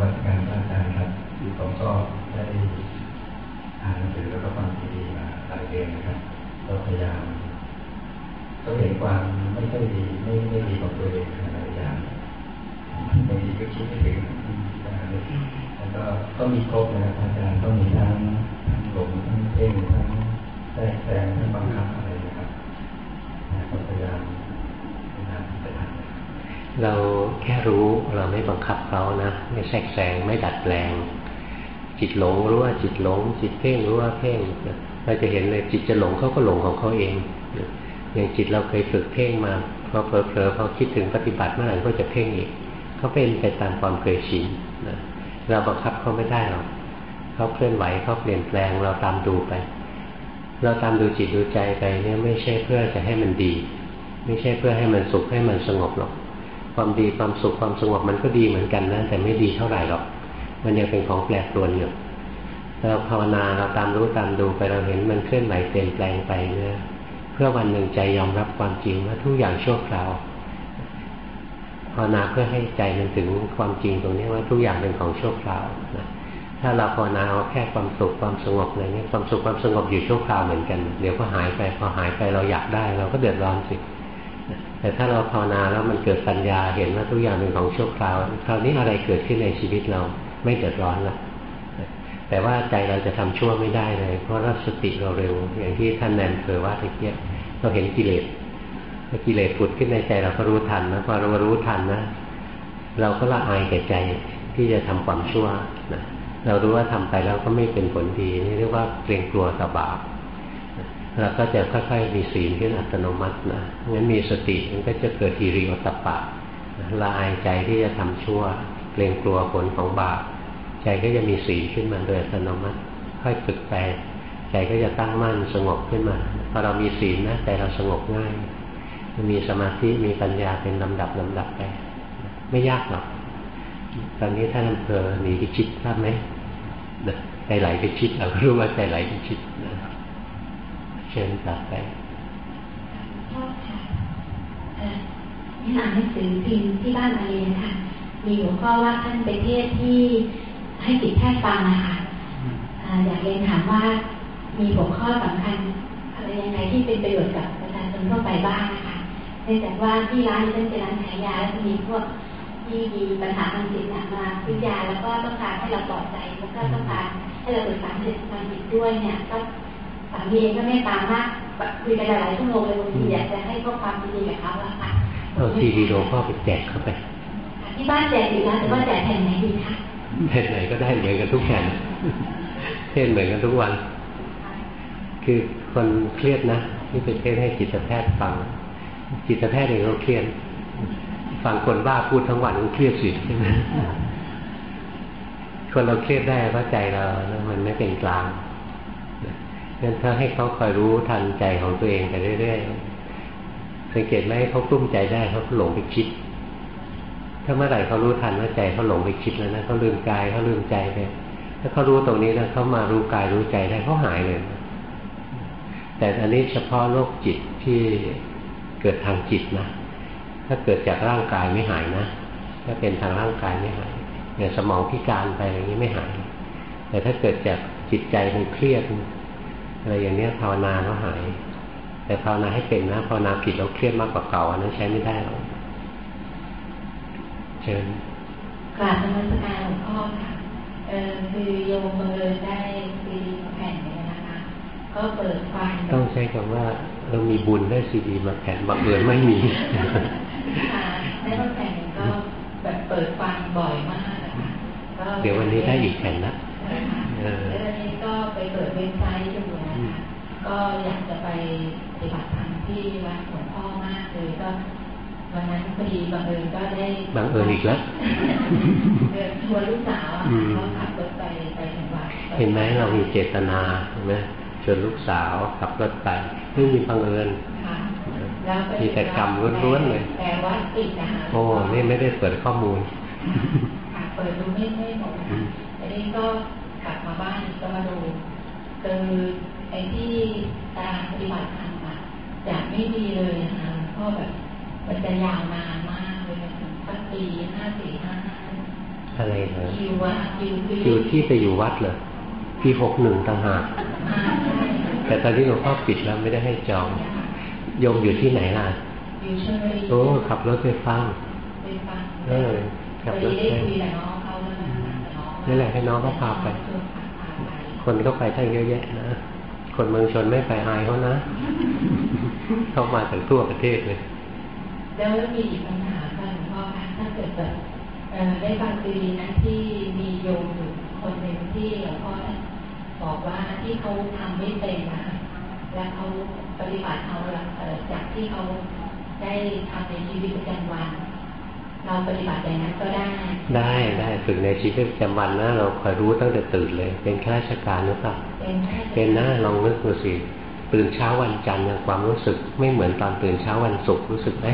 วัดการอาจารย์ครับผมก็ได้อ่านหนังสือแล้วก็ฟังซีดีมาหลายเดือนนะครับก็พยายามก็เห็นความไม่ค่อยดีไม่ไม่ดีของตัวเองหลายอย่างบางทีก็คิดไม่ถึงแล้ว ก็ก็มีครบนะอาจารย์ก็มีทั้งทั้งหลงทั้งเพ่งทั้งแทรกแซงทั้งบังคับอะไรนะครับพยายามพยายามไปทำเราแค่รู้เราไม่บังคับเขานะ ไม่แทรกแซงไม่ดัดแปลง จิตหลงรู้ว่าจิตหลง จิตเพ่งรู้ว่าเพ่งเราจะเห็นเลยจิตจะหลงเขาก็หลงของเขาเองอย่างจิตเราเคยฝึกเพ่งมาพอเผลอๆพอคิดถึงปฏิบัติเมื่อไหร่ก็จะเพ่งอีกเขาเป็นไปตามความเคยชินนะ เราบังคับเขาไม่ได้หรอกเขาเคลื่อนไหวเขาเปลี่ยนแปลงเราตามดูไป เราตามดูจิตดูใจไปเนี่ยไม่ใช่เพื่อจะให้มันดี ไม่ใช่เพื่อให้มันสุขให้มันสงบหรอก ความดีความสุขความสงบมันก็ดีเหมือนกันนะแต่ไม่ดีเท่าไหร่หรอก มันยังเป็นของแปรปรวนอยู่เราภาวนาเราตามรู้ตามดูไปเราเห็นมันเคลื่อนไหวเปลี่ยนแปลงไปเนี่ยเพื่อวันหนึ่งใจยอมรับความจริงว่าทุกอย่างชั่วคราว ภาวนาเพื่อให้ใจมันถึงความจริงตรงนี้ว่าทุกอย่างเป็นของชั่วคราวนะถ้าเราภาวนาเอาแค่ความสุขความสงบอะไรนี้ความสุขความสงบอยู่ชั่วคราวเหมือนกัน เดี๋ยวก็หายไปพอหายไปเราอยากได้ เราก็เดือดร้อนสิแต่ถ้าเราภาวนาแล้วมันเกิดปัญญาเห็นว่าทุกอย่างเป็นของชั่วคราวคราวนี้อะไรเกิดขึ้นในชีวิตเราไม่เดือดร้อนละแต่ว่าใจเราจะทำชั่วไม่ได้เลย เพราะรัสติเราเร็ว อย่างที่ท่านแนนเคยว่าตะเกียบเราเห็นกิเลส กิเลสผุดขึ้นในใจเราก็รู้ทันนะพอเรารู้ทันนะเราก็ละอายแก่ใจที่จะทำความชั่วนะเรารู้ว่าทำไปแล้วก็ไม่เป็นผลดีนี่เรียกว่าเกรงกลัวต่อบาปเราก็จะค่อยๆมีศีลขึ้นอัตโนมัตินะงั้นมีสติมันก็จะเกิดทีริโอตปะละอายใจที่จะทำชั่ว เกรงกลัวผลของบาปใจก็จะมีศีลขึ้นมาโดยอัตโนมัติ ค่อยฝึกไป ใจก็จะตั้งมั่นสงบขึ้นมาพอเรามีศีลนะใจเราสงบง่าย มีสมาธิมีปัญญาเป็นลำดับลำดับไปไม่ยากหรอกตอนนี้ท่านอำเภอหนีไปชิดทราบไหมใจไหลไปชิดเรารู้ว่าใจไหลไปชิดนะเชิญกลับไปชอบค่ะนี่อ่านหนังสือพิมพ์ที่บ้านมาเรียนค่ะมีหัวข้อว่าท่านไปเทศที่ให้ติดแพทย์ฟังนะคะอยากเรียนถามว่ามีหัวข้อสำคัญอะไรยังไงที่เป็นประโยชน์กับประชาชนทั่วไปบ้าง เนื่องจากว่าที่ร้านนี้เป็นร้านขายยาแล้วมีพวกที่มีปัญหาทางจิตมาซื้อยาแล้วก็ต้องการให้เราปลอดใจแล้วก็ต้องการให้เราปรึกษาเรื่องทางจิตด้วยเนี่ย ก็สามีเองก็ไม่ตามมากคุยกันหลายชั่วโมงเลยบางทีอยากจะให้ข้อความดีๆกับเขาอะค่ะเอาซีดีโดก็ไปแจกเข้าไปที่บ้านแจกอยู่แล้วแต่ว่าแจกแผ่นไหนดีคะแผ่นไหนก็ได้เหมือนกันทุกแผ่นเทศเหมือนกันทุกวัน คือคนเครียดนะที่ไปเทศให้จิตแพทย์ฟัง จิตแพทย์เองก็เครียดฟังคนบ้าพูดทั้งวันก็เครียดสิใช่ไหมคนเราเครียดได้เพราะใจเรามันไม่เป็นกลางงั้นถ้าให้เขาคอยรู้ทันใจของตัวเองไปเรื่อยๆสังเกตไหมเขากลุ้มใจได้เขาหลงไปคิด ถ้าเมื่อไหร่เขารู้ทันว่าใจเขาหลงไปคิดแล้วนะเขาลืมกายเขาลืมใจไปถ้าเขารู้ตรงนี้แล้วเขามารู้กายรู้ใจได้เขาหายเลย แต่อันนี้เฉพาะโรคจิตที่ เกิดทางจิตนะ ถ้าเกิดจากร่างกายไม่หายนะ ถ้าเป็นทางร่างกายไม่หายอย่างสมองพิการไปอย่างนี้ไม่หาย แต่ถ้าเกิดจากจิตใจมันเครียดอะไรอย่างนี้ภาวนาก็หาย แต่ภาวนาให้เป็นนะภาวนาผิดเราเครียดมากกว่าเก่าอันนั้นใช้ไม่ได้หรอกเชิญกราบนมัสการหลวงพ่อค่ะเออคือโยมบังเอิญได้ซีดีมาแผ่นนี้นะคะ ก็เปิดฟังต้องใช้คำว่า เรามีบุญได้ซีดีมาแผ่นบังเอิญไม่มีค่ะได้มาแผ่นก็แบบเปิดฟังบ่อยมากนะคะเดี๋ยววันนี้ได้อีกแผ่นนะแล้ววันนี้ก็ไปเปิดเว็บไซต์ดูนะคะก็อยากจะไปปฏิบัติธรรมที่วัดหลวงพ่อมากเลยก็วันนั้นพอดีบังเอิญก็ได้บังเอิญอีกแล้วเดินชวนลูกสาวเขาขับรถไปไปถึงวัดเห็นไหมเรามีเจตนาเห็นไหม ชวนลูกสาวขับรถไปไม่มีบังเอิญมีแต่กรรมล้วนๆเลยแต่ว่าติดนะคะโอ้นี่ไม่ได้เปิดข้อมูลเปิดดูไม่ไม่หมดอันนี้ก็กลับมาบ้านก็มาดูคือไอ้ที่ตารางปฏิบัติธรรมอะจะไม่ดีเลยนะคะเพราะแบบมันจะยาวนานมากเลยถึงสักปีห้าสี่ห้าอะไรเหรอคิวว่าคิวคิวที่ไปอยู่วัดเหรอปีหกหนึ่งต่างหาก แต่ตอนนี้หลวงพ่อปิดแล้วไม่ได้ให้จองโยมอยู่ที่ไหนล่ะอยู่ชลบุรีโอ้ขับรถไปฟังไปฟังเออขับรถไปนี่แหละให้น้องเขาพาไป คนก็ไปทั้งเยอะแยะนะคนเมืองชนไม่ไปอายเขานะเข้ามาถึงทั่วประเทศเลยแล้วมีอีกปัญหาค่ะหลวงพ่อคะถ้าเกิดแบบได้ฟังซีรีนะที่มีโยมอยู่คนหนึ่งที่หลวงพ่อ บอกว่าที่เขาทำไม่เป็นนะและเขาปฏิบัติเอาจากที่เขาได้ทำในชีวิตประจำวัน เราปฏิบัติอย่างนั้นก็ได้ ได้ได้ฝึกในชีวิตประจำวันนะเราคอยรู้ตั้งแต่ตื่นเลย เป็นข้าราชการหรือเปล่าเป็นนะลองนึกดูสิตื่นเช้าวันจันทร์ความรู้สึกไม่เหมือนตอนตื่นเช้าวันศุกร์รู้สึกไหม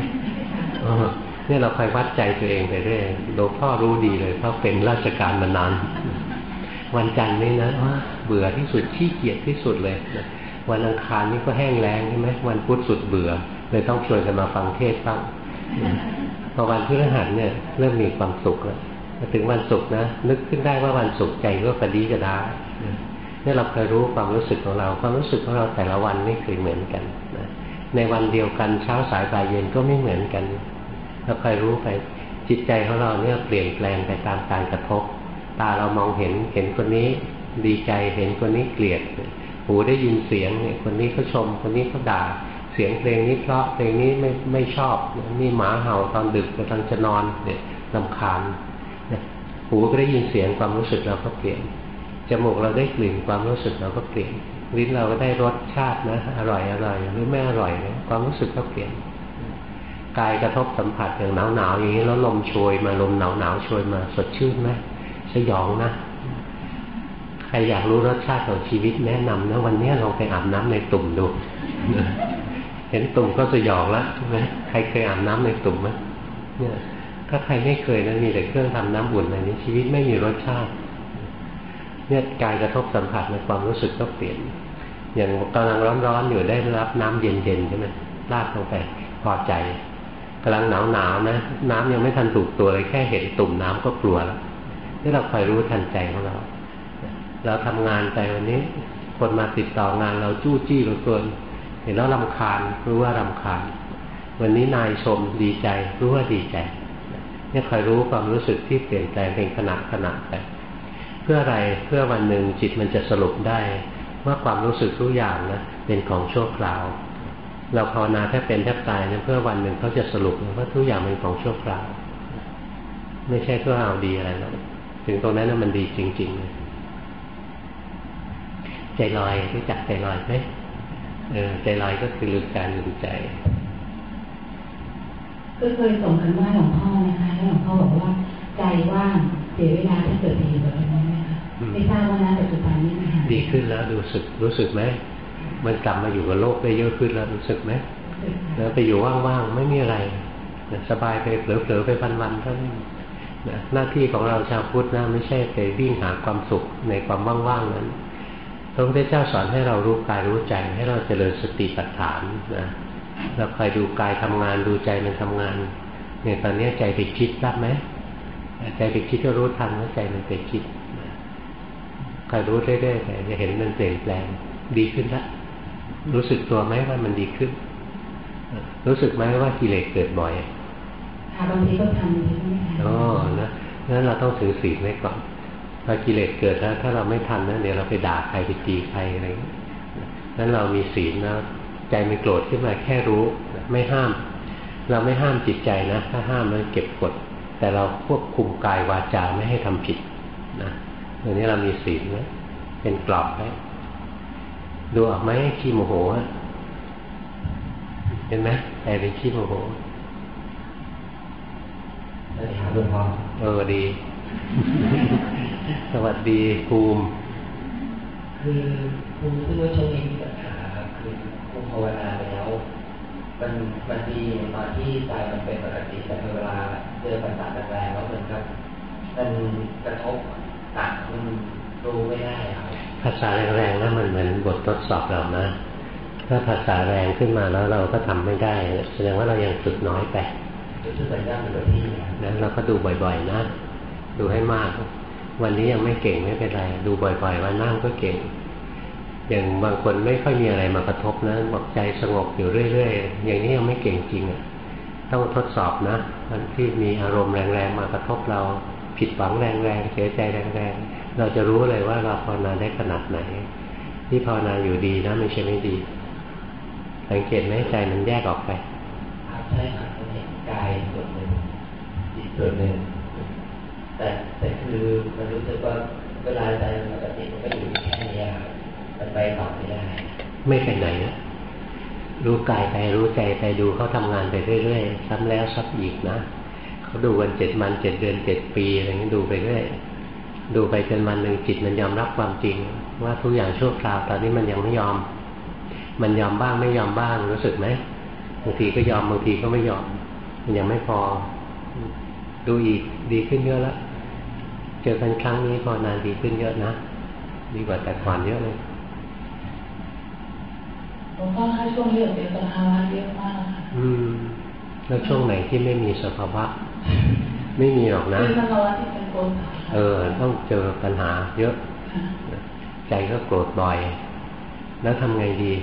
เนี่ยเราคอยวัดใจตัวเองไปเรื่อยหลวงพ่อรู้ดีเลยเพราะเป็นราชการมานาน วันจันทร์นี่นะเบื่อที่สุดขี้เกียจที่สุดเลยวันอังคารนี่ก็แห้งแล้งใช่ไหมวันพุธสุดเบื่อเลยต้องชวนกันมาฟังเทศบ้างพอวันพฤหัสเนี่ยเริ่มมีความสุขแล้วถึงวันศุกร์นะนึกขึ้นได้ว่าวันศุกร์ใจก็กระดีกระดาเนี่ยเราเคยรู้ความรู้สึกของเรา ความรู้สึกของเราแต่ละวันไม่เคยเหมือนกันนะในวันเดียวกันเช้าสายบ่ายเย็นก็ไม่เหมือนกันเราเคยรู้ไปจิตใจของเราเนี่ยเปลี่ยนแปลงไปตามการกระทบ ตาเรามองเห็นเห็นคนนี้ดีใจเห็นคนนี้เกลียด หูได้ยินเสียงเนี่ยคนนี้เขาชม คนนี้เขาด่า เสียงเพลงนี้เพราะเพลงนี้ไม่ไม่ชอบนี่หมาเห่าตอนดึกกำลังจะนอนเนี่ยลำคาญหูก็ได้ยินเสียงความรู้สึกเราก็เปลี่ยนจมูกเราได้กลิ่นความรู้สึกเราก็เปลี่ยนลิ้นเราก็ได้รสชาตินะอร่อยอร่อยหรือไม่อร่อยนะความรู้สึกก็เปลี่ยนกายกระทบสัมผัสอย่างหนาวหนาวอย่างนี้แล้วลมโชยมาลมหนาวหนาวโชยมาสดชื่นไหม สยองนะ ใครอยากรู้รสชาติของชีวิตแนะนำนะ วันนี้ลองไปอาบน้ำในตุ่มดู เห็นตุ่มก็สยองล้วใช่ไหมใครเคยอาบน้ำในตุ่มไหมเนี่ย ถ้าใครไม่เคยนะมีแต่เครื่องทำน้ำอุ่นอะไรนี้ชีวิตไม่มีรสชาติ เนี่ยกายกระทบสัมผัสในความรู้สึกก็เปลี่ยน อย่างกำลังร้อนๆอยู่ได้รับน้ำเย็นๆใช่ไหมลาดลงไปพอใจกำลังหนาวๆนะ น้ำยังไม่ทันถูกตัวเลยแค่เห็นตุ่มน้ำก็กลัวแล้ว นี่เราคอยรู้ทันใจของเรา เราทำงานไปวันนี้ คนมาติดต่องานเราจู้จี้เหลือเกิน เห็นแล้วลำคาญรู้ว่าลำคาญ วันนี้นายชมดีใจ รู้ว่าดีใจเนี่ยคอยรู้ความรู้สึกที่เปลี่ยนแปลงเป็นขณะขณะไปเพื่ออะไรเพื่อวันหนึ่งจิตมันจะสรุปได้ ว่าความรู้สึกทุกอย่างนะเป็นของชั่วคราว เราภาวนาแทบเป็นแทบตายนะเพื่อวันหนึ่งเขาจะสรุปว่าทุกอย่างเป็นของชั่วคราว ไม่ใช่เพื่อเอาดีอะไรหรอก ถึงตรงนั้นนะมันดีจริง ๆ เลย ใจลอยรู้จักใจลอยไหมเออใจลอยก็คือลืมการลืมใจก็เคยส่งกันว่าหลวงพ่อนะคะแล้วหลวงพ่อบอกว่า ใจว่างเสียเวลาถ้าเกิดไปอยู่แบบนั้นไหมคะไม่ทราบว่าณปัจจุบันนี้นะคะดีขึ้นแล้วรู้สึกรู้สึกไหมมันกลับมาอยู่กับโลกได้เยอะขึ้นแล้วรู้สึกไหมแล้วไปอยู่ว่างๆไม่มีอะไรสบายไปเผลอๆไปวันๆเท่านั้น หน้าที่ของเราชาวพุทธนะไม่ใช่ไปวิ่งหาความสุขในความว่างๆนั้นพระพุทธเจ้าสอนให้เรารู้กายรู้ใจให้เราเจริญสติปัฏฐานนะเราคอยดูกายทำงานดูใจมันทำงานเนี่ยตอนนี้ใจไปคิดรับไหมใจไปคิดก็รู้ทันว่าใจมันไปคิดคอยรู้เรื่อยๆไปจะเห็นมันเปลี่ยนแปลงดีขึ้นละรู้สึกตัวไหมว่ามันดีขึ้น รู้สึกไหมว่ากิเลสเกิดบ่อย ค่ะบางทีก็ทำไม่ทันอ๋อนะนั้นเราต้องถือศีลไว้ก่อนพอกิเลสเกิดแล้ว ถ้าเราไม่ทันนะเดี๋ยวเราไปด่าใครไปตีใครอะไรนั้นเรามีศีลนะใจมันโกรธขึ้นมาแค่รู้ไม่ห้าม เราไม่ห้ามจิตใจนะถ้าห้ามมันเก็บกด แต่เราควบคุมกายวาจาไม่ให้ทำผิดนะอันนี้เรามีศีลนะเป็นกรอบไว้ดูออกไหมขี้โมโหเห็นไหมใจเป็นขี้โมโหสวัสดีครับหลวงพ่อ เออดี สวัสดีภูมิคือภูมิซึ่งว่าช่วงนี้มีปัญหาภาวนาแล้วมันมันดีตอนที่ใจมันเป็นปกติแต่เวลาเจอปัญหาแรงๆแล้วเหมือนกับมันกระทบตัดมันรู้ไม่ได้ครับภาษาแรงๆแล้วมันเหมือนบททดสอบเรานะถ้าภาษาแรงขึ้นมาแล้วเราก็ทำไม่ได้แสดงว่าเรายังฝึกน้อยไป คือเหมือนย่างเป็นที่นั้นเราก็ดูบ่อยๆ นะ ดูให้มาก วันนี้ยังไม่เก่งไม่เป็นไร ดูบ่อยๆ ว่านั่งก็เก่ง อย่างบางคนไม่ค่อยมีอะไรมากระทบนะบอกใจสงบอยู่เรื่อยๆ อย่างนี้ยังไม่เก่งจริงอะ ต้องทดสอบนะมันที่มีอารมณ์แรงๆ มากระทบเราผิดหวังแรงๆ เสียใจแรงๆ เราจะรู้เลยว่าเราภาวนาได้ขนาดไหน ที่ภาวนาอยู่ดีนะไม่ใช่ไม่ดี สังเกตไหมใจมันแยกออกไปใช่ครั ส่วนหนึ่งแต่แต่คือมันรู้สึกว่าเวลาใจมันปกติมันก็อยู่แค่นี้ครับมันไปต่อไม่ได้ ไม่ไปไหนนะรู้กายไปรู้ใจไปดูเขาทำงานไปเรื่อยๆซ้ำแล้วซ้ำอีกนะเขาดูวันเจ็ดวันเจ็ดเดือนเจ็ดปีอะไรนี้ดูไปเรื่อยดูไปจนวันหนึ่งจิตมันยอมรับความจริง ว่าทุกอย่างชั่วคราวตอนนี้มันยังไม่ยอม มันยอมบ้างไม่ยอมบ้างรู้สึกไหมบางทีก็ยอมบางทีก็ไม่ยอม มันยังไม่พอ ดูอีกดีขึ้นเยอะแล้ว เจอกันครั้งนี้พอนานดีขึ้นเยอะนะดีกว่าแต่ก่อนเยอะเลยหลวงพ่อถ้าช่วงนี้เจอสภาวะเยอะมากอืม แล้วช่วงไหนที่ไม่มีสภาวะ ไม่มีหรอกนะสภาวะที่เป็นโกรธเออ ต้องเจอปัญหาเยอะ ใจก็โกรธบ่อย แล้วทำไงดี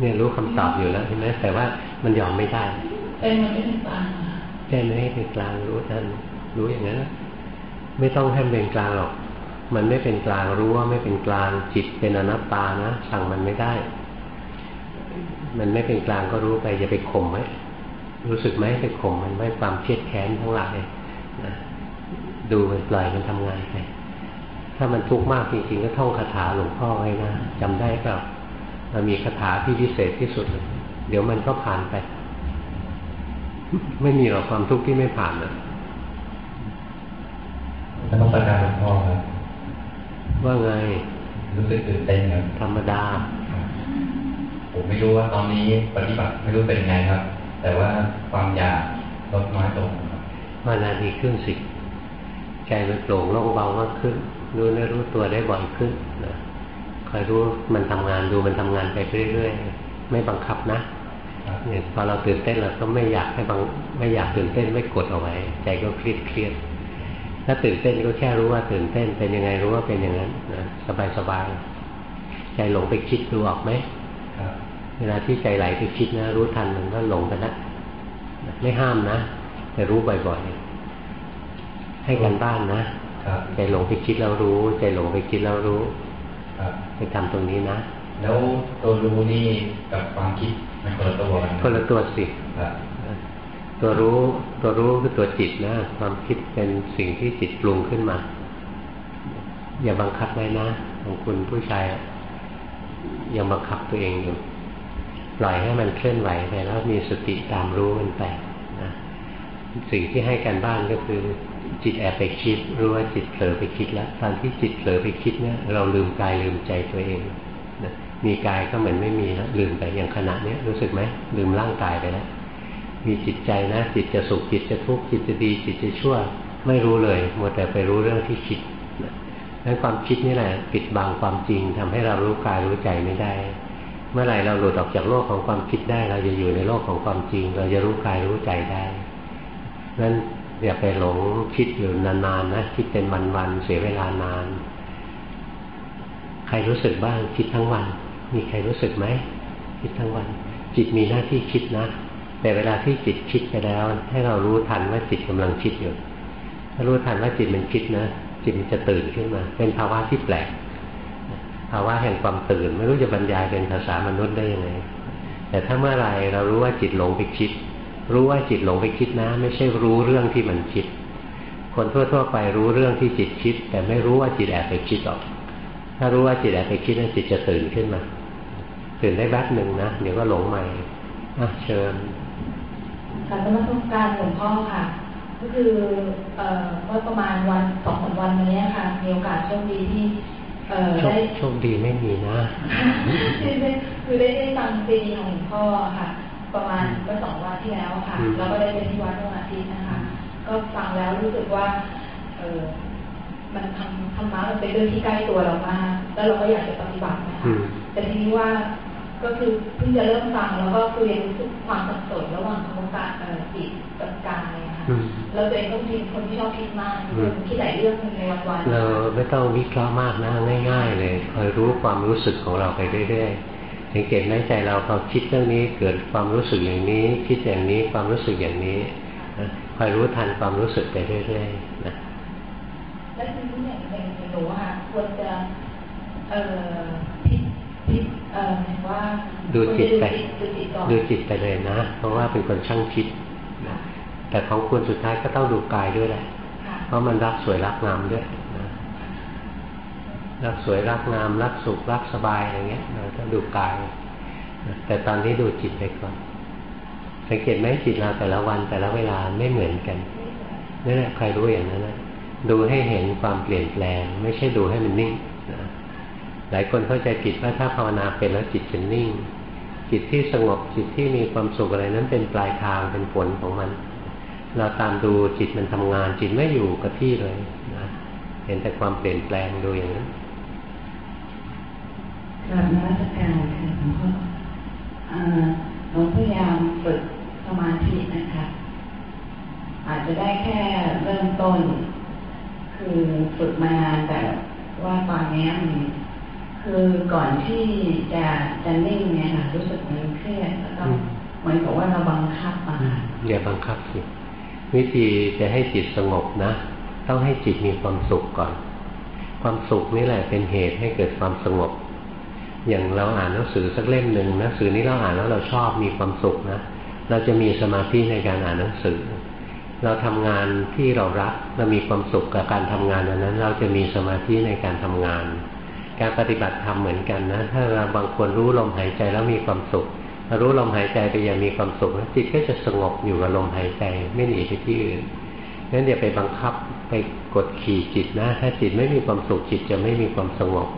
เนี่ยรู้คำตอบอยู่แล้วใช่ไหมแต่ว่ามันยอมไม่ได้ ใจมันไม่เป็นกลางใจไม่ให้เป็นกลางรู้ท่านรู้อย่างนั้นไม่ต้องให้เป็นกลางหรอก มันไม่เป็นกลางรู้ว่าไม่เป็นกลางจิตเป็นอนัตตานะสั่งมันไม่ได้ มันไม่เป็นกลางก็รู้ไปอย่าไปข่มไว้รู้สึกไหมไปข่มมันไม่ความเครียดแค้นทั้งหลายนะดูมันปล่อยมันทำงานไปถ้ามันทุกข์มากจริงๆก็ท่องคาถาหลวงพ่อไว้นะจำได้เปล่ามันมีคาถาที่พิเศษที่สุด เดี๋ยวมันก็ผ่านไป ไม่มีหรอกความทุกข์ที่ไม่ผ่านนะนมัสการหลวงพ่อครับว่าไงรู้สึกตื่นเต้นครับธรรมดา ผมไม่รู้ว่าตอนนี้ปฏิบัติไม่รู้เป็นไงครับ แต่ว่าความอยากลดน้อยลงมานาดีขึ้นสิใจมันโปร่งโล่งเบามากขึ้นรู้เนื้อรู้ตัวได้บ่อยขึ้นนะคอยรู้มันทำงานดูมันทำงานไปเรื่อยๆ ไม่บังคับนะ เนี่ยพอเราตื่นเต้นเราก็ไม่อยากให้บังไม่อยากตื่นเต้นไม่กดเอาไว้ ใจก็เครียดเครียดถ้าตื่นเต้นก็แค่รู้ว่าตื่นเต้นเป็นยังไงรู้ว่าเป็นอย่างนั้นนะสบายสบายใจหลงไปคิดดูออกไหมเวลาที่ใจไหลไปคิดนะ รู้ทันมันก็หลงไปแล้วไม่ห้ามนะแต่รู้บ่อยๆให้กันบ้านนะใจหลงไปคิดแล้วรู้ ใจหลงไปคิดแล้วรู้ไปทำตรงนี้นะแล้วตัวรู้นี่กับความคิดมัน คนละตัวกันคนละตัวสิตัวรู้ตัวรู้คือตัวจิตนะ ความคิดเป็นสิ่งที่จิตปรุงขึ้นมา อย่าบังคับไว้นะ ของคุณผู้ชายยังบังคับตัวเองอยู่ปล่อยให้มันเคลื่อนไหวไปแล้วมีสติตามรู้มันไปนะสิ่งที่ให้กันบ้านก็คือ จิตแอบไปคิดรู้ว่าจิตเผลอไปคิดแล้วตอนที่จิตเผลอไปคิดเนี่ยเราลืมกายลืมใจตัวเองนะ มีกายก็เหมือนไม่มีแล้วลืมไปอย่างขณะนี้รู้สึกไหมลืมร่างกายไปแล้วมีจิตใจนะจิตจะสุขจิตจะทุกข์จิตจะดีจิตจะชั่ว ไม่รู้เลยมัวแต่ไปรู้เรื่องที่คิดนั้นความคิดนี่แหละปิดบังความจริงทำให้เรารู้กายรู้ใจไม่ได้ เมื่อไหร่เราหลุดออกจากโลกของความคิดได้ เราจะอยู่ในโลกของความจริง เราจะรู้กายรู้ใจได้นั้นอย่าไปหลงคิดอยู่นานๆนะคิดเป็นวันๆเสียเวลานาน ใครรู้สึกบ้างคิดทั้งวัน มีใครรู้สึกไหมคิดทั้งวัน จิตมีหน้าที่คิดนะ แต่เวลาที่จิตคิดไปแล้ว ให้เรารู้ทันว่าจิตกำลังคิดอยู่ถ้ารู้ทันว่าจิตมันคิดนะจิตมันจะตื่นขึ้นมา เป็นภาวะที่แปลกภาวะแห่งความตื่น ไม่รู้จะบรรยายเป็นภาษามนุษย์ได้ยังไงแต่ถ้าเมื่อไรเรารู้ว่าจิตหลงไปคิด รู้ว่าจิตหลงไปคิดนะ ไม่ใช่รู้เรื่องที่มันคิด คนทั่วๆไปรู้เรื่องที่จิตคิด แต่ไม่รู้ว่าจิตแอบไปคิดหรอก ถ้ารู้ว่าจิตแอบไปคิดนั้นจิตจะตื่นขึ้นมา ตื่นได้แป๊บหนึ่งนะ เดี๋ยวก็หลงใหม่อะเชิญการนมัสการหลวงพ่อค่ะ ก็คือเมื่อประมาณวันสองสามวันนี้ค่ะ มีโอกาสโชคดีที่ได้โชคดีไม่มีนะคือได้ได้ฟังซีดีของหลวงพ่อค่ะ ประมาณเมื่อสองวันที่แล้วค่ะ แล้วก็ได้ไปที่วัดเมื่ออาทิตย์นะคะ ก็ฟังแล้วรู้สึกว่า เออมันทำธรรมะมันเป็นเรื่องที่ใกล้ตัวเรามาก แล้วเราก็อยากจะปฏิบัตินะคะแต่ทีนี้ว่า ก็คือเพิ่งจะเริ่มฟังแล้วก็คือเรียนรู้ความสับสนระหว่างคำการจิตกับกายค่ะเราตัวเองต้องเป็นคนที่ชอบคิดมากคิดหลายเรื่องในวันวันเราไม่ต้องวิเคราะห์มากนะง่าย ๆ เลยคอยรู้ความรู้สึกของเราไปเรื่อยๆสังเกตไหมใจเราพอคิดเรื่องนี้เกิดความรู้สึกอย่างนี้ คิดอย่างนี้ความรู้สึกอย่างนี้คอยรู้ทันความรู้สึกไปเรื่อยๆนะแล้วทีนี้อย่างอย่างหนูค่ะควรจะเอ่อ พิพิว่าดูจิตไป ดูจิตไปเลยนะ เพราะว่าเป็นคนช่างคิดแต่ของคุณสุดท้ายก็ต้องดูกายด้วยแหละ เพราะมันรักสวยรักงามด้วยรักสวยรักงาม รักสุขรักสบายอะไรเงี้ยเราต้องดูกาย แต่ตอนนี้ดูจิตไปก่อน สังเกตไหมจิตเราแต่ละวันแต่ละเวลาไม่เหมือนกันนี่แหละใครรู้อย่างนั้นนะดูให้เห็นความเปลี่ยนแปลง ไม่ใช่ดูให้มันนิ่ง หลายคนเข้าใจผิดว่าถ้าภาวนาเป็นแล้วจิตจะนิ่ง จิตที่สงบจิตที่มีความสุขอะไรนั้นเป็นปลายทางเป็นผลของมัน เราตามดูจิตมันทำงาน จิตไม่อยู่กับที่เลยนะเห็นแต่ความเปลี่ยนแปลงดูอย่างนั้นกราบนมัสการค่ะหลวงพ่อเราพยายามฝึกสมาธินะคะ อาจจะได้แค่เริ่มต้น คือฝึกมานานแต่ว่าตอนนี้มัน คือก่อนที่จะจะนิ่งเนี่ยค่ะรู้สึกมันเครียดแล้วก็เหมือนกับว่าเราบังคับมาอย่าบังคับสิวิธีจะให้จิตสงบนะ ต้องให้จิตมีความสุขก่อน ความสุขนี่แหละเป็นเหตุให้เกิดความสงบ อย่างเราอ่านหนังสือสักเล่มหนึ่งหนังสือนี้เราอ่านแล้วเราชอบมีความสุขนะเราจะมีสมาธิในการอ่านหนังสือ เราทำงานที่เรารักเรามีความสุขกับการทำงานนั้น เราจะมีสมาธิในการทำงาน การปฏิบัติธรรมเหมือนกันนะ ถ้าเราบางคนรู้ลมหายใจแล้วมีความสุข รู้ลมหายใจไปอย่างมีความสุขจิตก็จะสงบอยู่กับลมหายใจไม่หนีไปที่อื่นงั้นอย่าไปบังคับไปกดขี่จิตนะ ถ้าจิตไม่มีความสุขจิตจะไม่มีความสงบ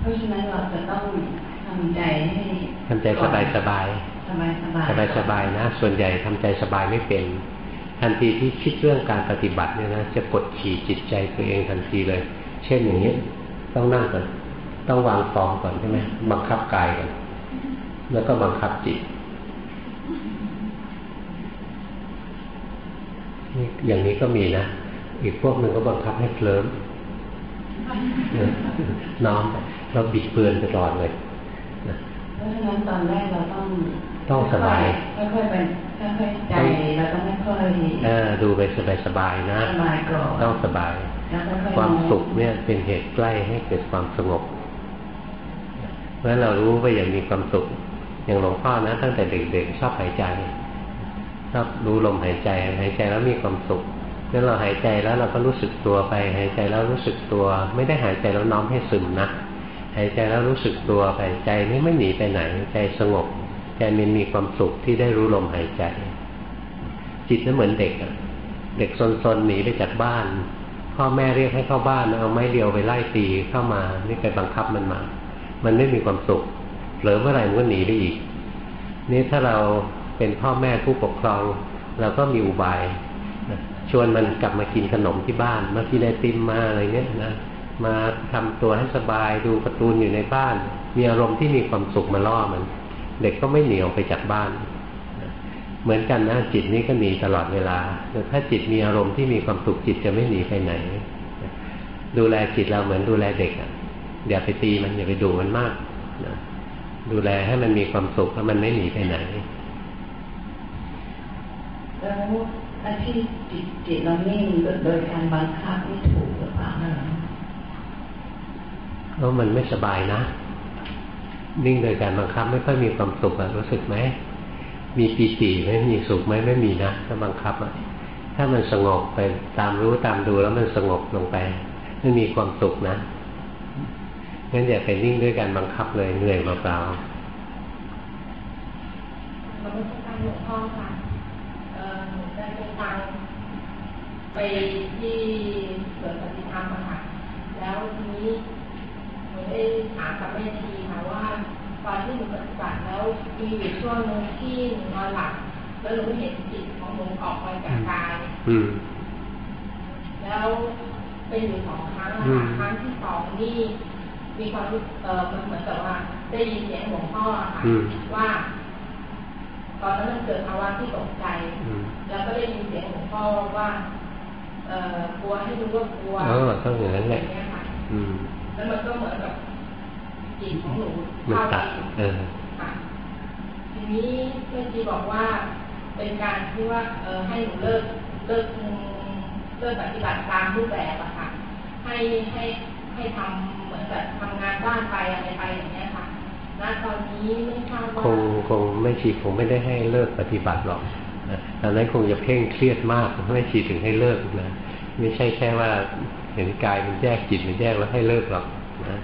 เพราะฉะนั้นเราจะต้องทำใจให้ทำใจสบายสบายสบายสบายสบายสบายนะ ส่วนใหญ่ทำใจสบายไม่เป็น ทันทีที่คิดเรื่องการปฏิบัติเนี่ยนะจะกดขี่จิตใจตัวเองทันทีเลย เช่นอย่างนี้ ต้องนั่งก่อนต้องวางฟองก่อนใช่ไหมบังคับกายก่อนแล้วก็บังคับจิตนี่อย่างนี้ก็มีนะ อีกพวกหนึ่งก็บังคับให้เคลิ้มน้อมเราบิดเบือนตลอดเลยเพราะฉะนั้นตอนแรกเราต้องต้องสบายค่อยๆเป็นค่อยๆใจเราต้องไม่ค่อยเออดูไปสบายๆนะสบายก่อนต้องสบาย ความสุขเนี่ยเป็นเหตุใกล้ให้เกิดความสงบเพราะเรารู้ว่าอย่างมีความสุข อย่างหลวงพ่อนะตั้งแต่เด็กๆชอบหายใจชอบรู้ลมหายใจหายใจแล้วมีความสุขงั้นเราหายใจแล้วเราก็รู้สึกตัวไป หายใจแล้วรู้สึกตัว ไม่ได้หายใจแล้วน้อมให้ซึมนะหายใจแล้วรู้สึกตัวไปใจนี้ไม่หนีไปไหนใจสงบใจมันมีความสุขที่ได้รู้ลมหายใจ จิตนั้นเหมือนเด็กอะเด็กซนๆหนีไปจากบ้าน พ่อแม่เรียกให้เข้าบ้านเอาไม้เดียวไปไล่ตีเข้ามา นี่ไปบังคับมันมา มันไม่มีความสุขเผลอเมื่อไหร่มันก็หนีไปอีก นี่ถ้าเราเป็นพ่อแม่ผู้ปกครอง เราก็มีอุบายชวนมันกลับมากินขนมที่บ้านมากินไอติมมาอะไรเงี้ยนะมาทำตัวให้สบายดูการ์ตูนอยู่ในบ้าน มีอารมณ์ที่มีความสุขมาล่อมัน เด็กก็ไม่หนีออกไปจากบ้าน เหมือนกันนะจิตนี้ก็หนีตลอดเวลาแต่ถ้าจิตมีอารมณ์ที่มีความสุขจิตจะไม่หนีไปไหน ดูแลจิตเราเหมือนดูแลเด็กอะอย่าไปตีมันอย่าไปดูมันมากนะดูแลให้มันมีความสุขแล้วมันไม่หนีไปไหนแล้วอาที่จิตจิตเรานิ่งโดยการบังคับไม่ถูกหรือเปล่าเพราะมันไม่สบายนะ นิ่งโดยการบังคับไม่ค่อยมีความสุขอะรู้สึกไหม มีปีติไหมมีสุขไหมไม่มีนะถ้าบังคับอะถ้ามันสงบไปตามรู้ตามดูแล้วมันสงบลงไปไม่มีความสุขนะงั้นอย่าไปนิ่งด้วยการบังคับเลยเหนื่อยเปล่าเราไม่ต้องการหลวงพ่อค่ะหนูได้ไปฟังไปที่เกิดปฏิธรรมค่ะแล้วทีนี้หนูได้ถามกับแม่ทีค่ะว่า ตอนที่หนูปฏิบัติแล้วมีอยู่ช่วงนึงที่หนูนอนหลับแล้วหนูเห็นจิตของหนูออกไปจากกายแล้วเป็นอยู่สองครั้งค่ะครั้งที่สองนี่มีความรู้เออมันเหมือนกับว่าได้ยินเสียงหลวงพ่อค่ะว่าตอนนั้นมันเกิดภาวะที่ตกใจ แล้วก็ได้ยินเสียงหลวงพ่อว่า เอ่อกลัวให้รู้ว่ากลัวเออต้องอย่างนั้นแหละแล้วมันก็เหมือนกับ จิตของหนูเข้าไปเออทีนี้เมื่อกี้บอกว่าเป็นการที่ว่าเออให้หนูเลิกเลิกเลิกปฏิบัติตามรูปแบบอะค่ะ ให้ให้ให้ทำเหมือนแบบทำงานบ้านไปอะไรไปอย่างเงี้ยค่ะณตอนนี้ไม่ทราบว่าคงคงไม่ชีคงไม่ได้ให้เลิกปฏิบัติหรอกตอนนั้นคงจะเพ่งเครียดมากไม่ชีถึงให้เลิกนะไม่ใช่แค่ว่าเห็นกายมันแยกจิตมันแยกแล้วให้เลิกหรอกนะ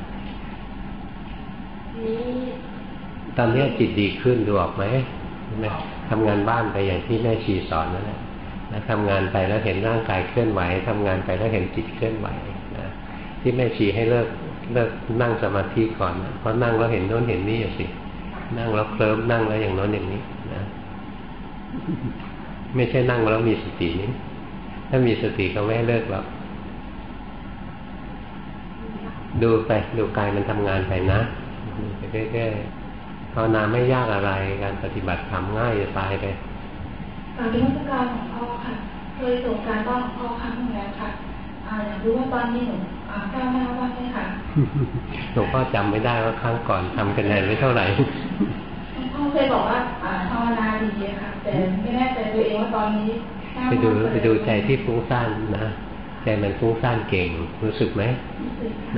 ตอนนี้จิตดีขึ้นดูออกไหมทำงานบ้านไปอย่างที่แม่ชีสอนนั่นแหละแล้วทำงานไปแล้วเห็นร่างกายเคลื่อนไหวทำงานไปแล้วเห็นจิตเคลื่อนไหวที่แม่ชีให้เลิกเลิกนั่งสมาธิก่อนเพราะนั่งแล้วเห็นโน้นเห็นนี่สิ นั่งแล้วเคลิ้มนั่งแล้วอย่างโน้นอย่างนี้นะไม่ใช่นั่งแล้วมีสตินี้ถ้ามีสติก็ไม่เลิกหรอกดูไปดูกายมันทำงานไปนะ ไปเรื่อยๆภาวนาไม่ยากอะไร การปฏิบัติทำง่ายจะตายไปการที่วัตการของพ่อค่ะ เคยส่งการบ้านของพ่อครั้งนึงแล้วค่ะอยากรู้ว่าตอนนี้หนูก้าวหน้าว่าไหมคะหลวงพ่อจำไม่ได้ว่าครั้งก่อนทำกันแนนไม่เท่าไหร่พ่อเคยบอกว่าภาวนาดีค่ะ แต่ไม่แน่ใจตัวเองว่าตอนนี้ ไปดูไปดูใจที่ฟุ้งซ่านนะ ใจมันฟุ้งซ่านเก่งรู้สึกไหม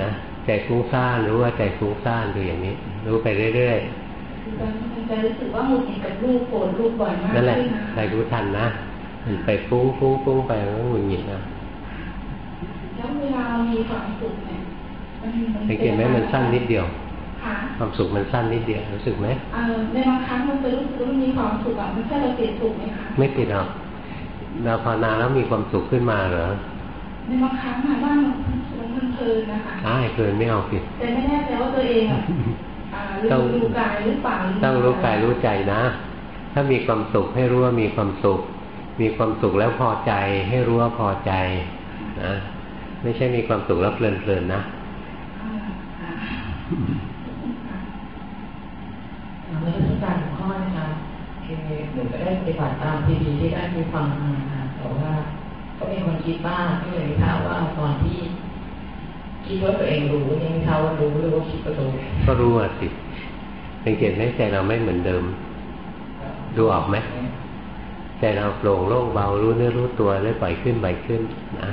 นะ ใจฟุ้งซ่านรู้ว่าใจฟุ้งซ่านดูอย่างนี้ รู้ไปเรื่อยๆมันจะรู้สึกว่าหงุดหงิดกับลูกโกรธลูกบ่อยมากนั่นแหละใครรู้ทันนะมันไปฟุ้งฟุ้งฟุ้งไปแล้วหงุดหงิดนะแล้วเวลามีความสุขเนี่ยสังเกตไหมมันสั้นนิดเดียวความสุขมันสั้นนิดเดียวรู้สึกไหมในบางครั้งมันจะรู้สึกว่ามีความสุขอะมันแค่เราติดสุขไหมคะไม่ติดหรอกเราภาวนาแล้วมีความสุขขึ้นมาเหรอ ในบางครั้งค่ะว่ามันเพลินนะคะใช่เพลินไม่เอาผิด แต่ไม่แน่ใจว่าตัวเองอะต้องรู้กายหรือเปล่าต้องรู้กายรู้ใจนะ ถ้ามีความสุขให้รู้ว่ามีความสุข มีความสุขแล้วพอใจให้รู้ว่าพอใจนะไม่ใช่มีความสุขแล้วเพลินๆนะในเรื่องการของข้อนะคะคือหนูก็ได้ปฏิบัติตามทีดีที่ได้มีฟังมาค่ะแต่ว่า ก็มีคนคิดบ้างก็เลยถามว่าตอนที่คิดว่าตัวเองรู้นี่ไม่ทราบว่ารู้หรือว่าคิดว่ารู้ก็รู้อะสิสังเกตไหมใจเราไม่เหมือนเดิม ดูออกไหมใจเราโปร่งโล่งเบารู้เนื้อรู้ตัวเลยปล่อยขึ้นปล่อยขึ้นนะ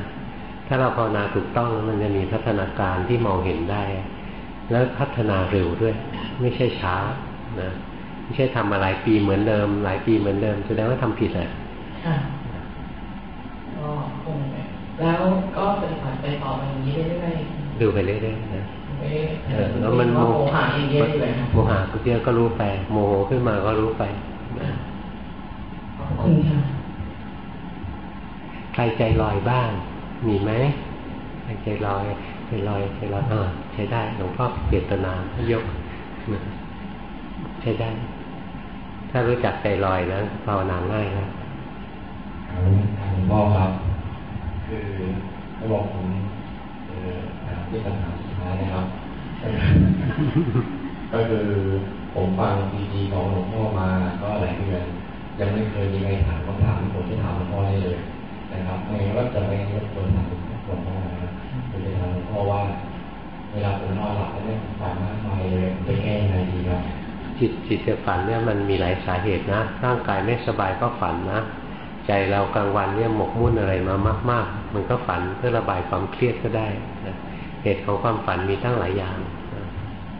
ถ้าเราภาวนาถูกต้องมันจะมีพัฒนาการที่มองเห็นได้ แล้วพัฒนาเร็วด้วย ไม่ใช่ช้านะไม่ใช่ทำมาหลายปีเหมือนเดิม หลายปีเหมือนเดิมแสดงว่าทำผิดแหละ ก็คงแล้วก็ปฏิบัติไปต่ออย่างนี้เรื่อยๆดูไปเรื่อยๆนะแล้วมันโมหะเยอะเลยโมหะเยอะก็รู้ไป โมโหขึ้นมาก็รู้ไปขอบคุณค่ะใครใจลอยบ้าง มีไหมใจลอยใจลอยใจลอยเออใช้ได้หลวงพ่อเปลี่ยนตนายกใช้ได้ ถ้ารู้จักใจลอยแล้วภาวนาง่ายนะ หลวงพ่อครับ คือเขาบอกผมเออที่ปัญหาสุดท้ายนะครับ ก็คือผมฟังดีๆของหลวงพ่อมา ก็หลายเดือนยังไม่เคยมีใครถามคำถามที่ผมจะถามหลวงพ่อได้เลยนะครับไม่ว่าจะไม่รบกวนถามหลวงพ่อนะคือจะถามหลวงพ่อว่า เวลาผมนอนหลับแล้วเนี่ยฝันมากมายเลยจะแก้ยังไงดีครับจิตจิตจะฝันเนี่ยมันมีหลายสาเหตุนะ ร่างกายไม่สบายก็ฝันนะ ใจเรากลางวันเนี่ยหมกมุ่นอะไรมามาก ๆ มันก็ฝันเพื่อระบายความเครียดก็ได้นะเหตุของความฝันมีตั้งหลายอย่าง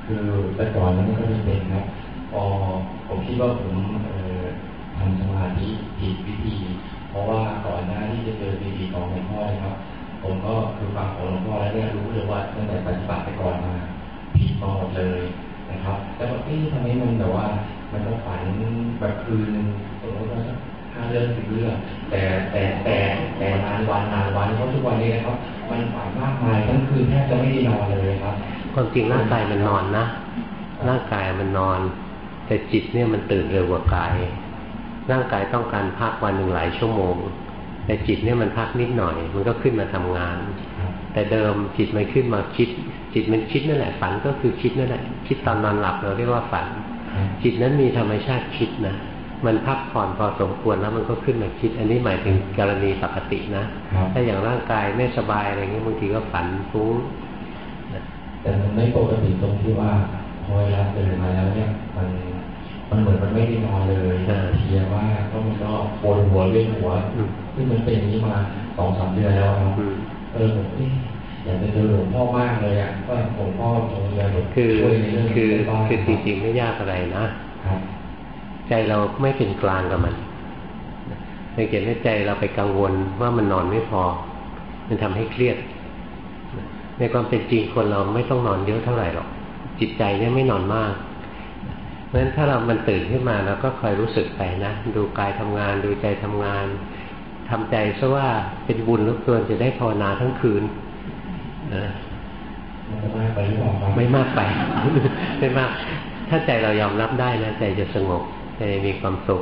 คือแต่ก่อนนั้นก็ม่เป็นครับพอผมคิดว่าผมทำสมาธิผิดวิธี เพราะว่าก่อนหน้าที่จะเจอวิธีของหลวงพ่อครับ ผมก็คือฟังของหลวงพ่อแล้วเนี่ยรู้เลยว่าตั้งแต่ปฏิบัติไปก่อนมาผิดหมดเลยนะครับ แต่ว่าที่ทำให้มันแบบว่า มันต้องฝันแบบคืนสมมติว่า ห้าเรื่องสิบเรื่องแต่แต่แต่แต่นานวันนานวันเพราะทุกวันนี้นะครับ มันฝันมากมายทั้งคืนแทบจะไม่ได้นอนเลยครับความจริงร่างกายมันนอนนะร่างกายมันนอน แต่จิตเนี่ยมันตื่นเร็วกว่ากาย ร่างกายต้องการพักวันหนึ่งหลายชั่วโมง แต่จิตเนี่ยมันพักนิดหน่อย มันก็ขึ้นมาทำงาน แต่เดิมจิตมันขึ้นมาคิด จิตมันคิดนั่นแหละฝันก็คือคิดนั่นแหละคิดตอนนอนหลับเราเรียกว่าฝัน จิตนั้นมีธรรมชาติคิดนะ มันพักผ่อนพอสมควรแล้วมันก็ขึ้นมาคิด อันนี้หมายถึงกรณีปกตินะ ถ้าอย่างร่างกายไม่สบายอะไรเงี้ยบางทีก็ฝันฟุ้งแต่มันไม่ปกติตรงที่ว่าพอเวลาตื่นมาแล้วเนี่ยมันมันเหมือนมันไม่ได้นอนเลยเพียว่าก็มันก็ปวดหัวเวียนหัวซึ่งมันเป็นอย่างนี้มาสองสามเดือนแล้วครับเออผมอยากจะเจอหลวงพ่อมากเลยอะก็หลวงพ่อทรงเรียนคือคือคือจริงๆไม่ยากอะไรนะ ใจเราไม่เป็นกลางกับมันสังเกตว่าใจเราไปกังวลว่ามันนอนไม่พอ มันทำให้เครียด ในความเป็นจริงคนเราไม่ต้องนอนเยอะเท่าไหร่หรอก จิตใจเนี่ยไม่นอนมาก เพราะฉะนั้นถ้าเรามันตื่นขึ้นมาเราก็คอยรู้สึกไปนะ ดูกายทำงานดูใจทำงานทำใจซะว่าเป็นบุญลูกตัวจะได้ภาวนาทั้งคืนนะไม่มากไป ไม่มาก ถ้าใจเรายอมรับได้นะใจจะสงบ ใจมีความสุข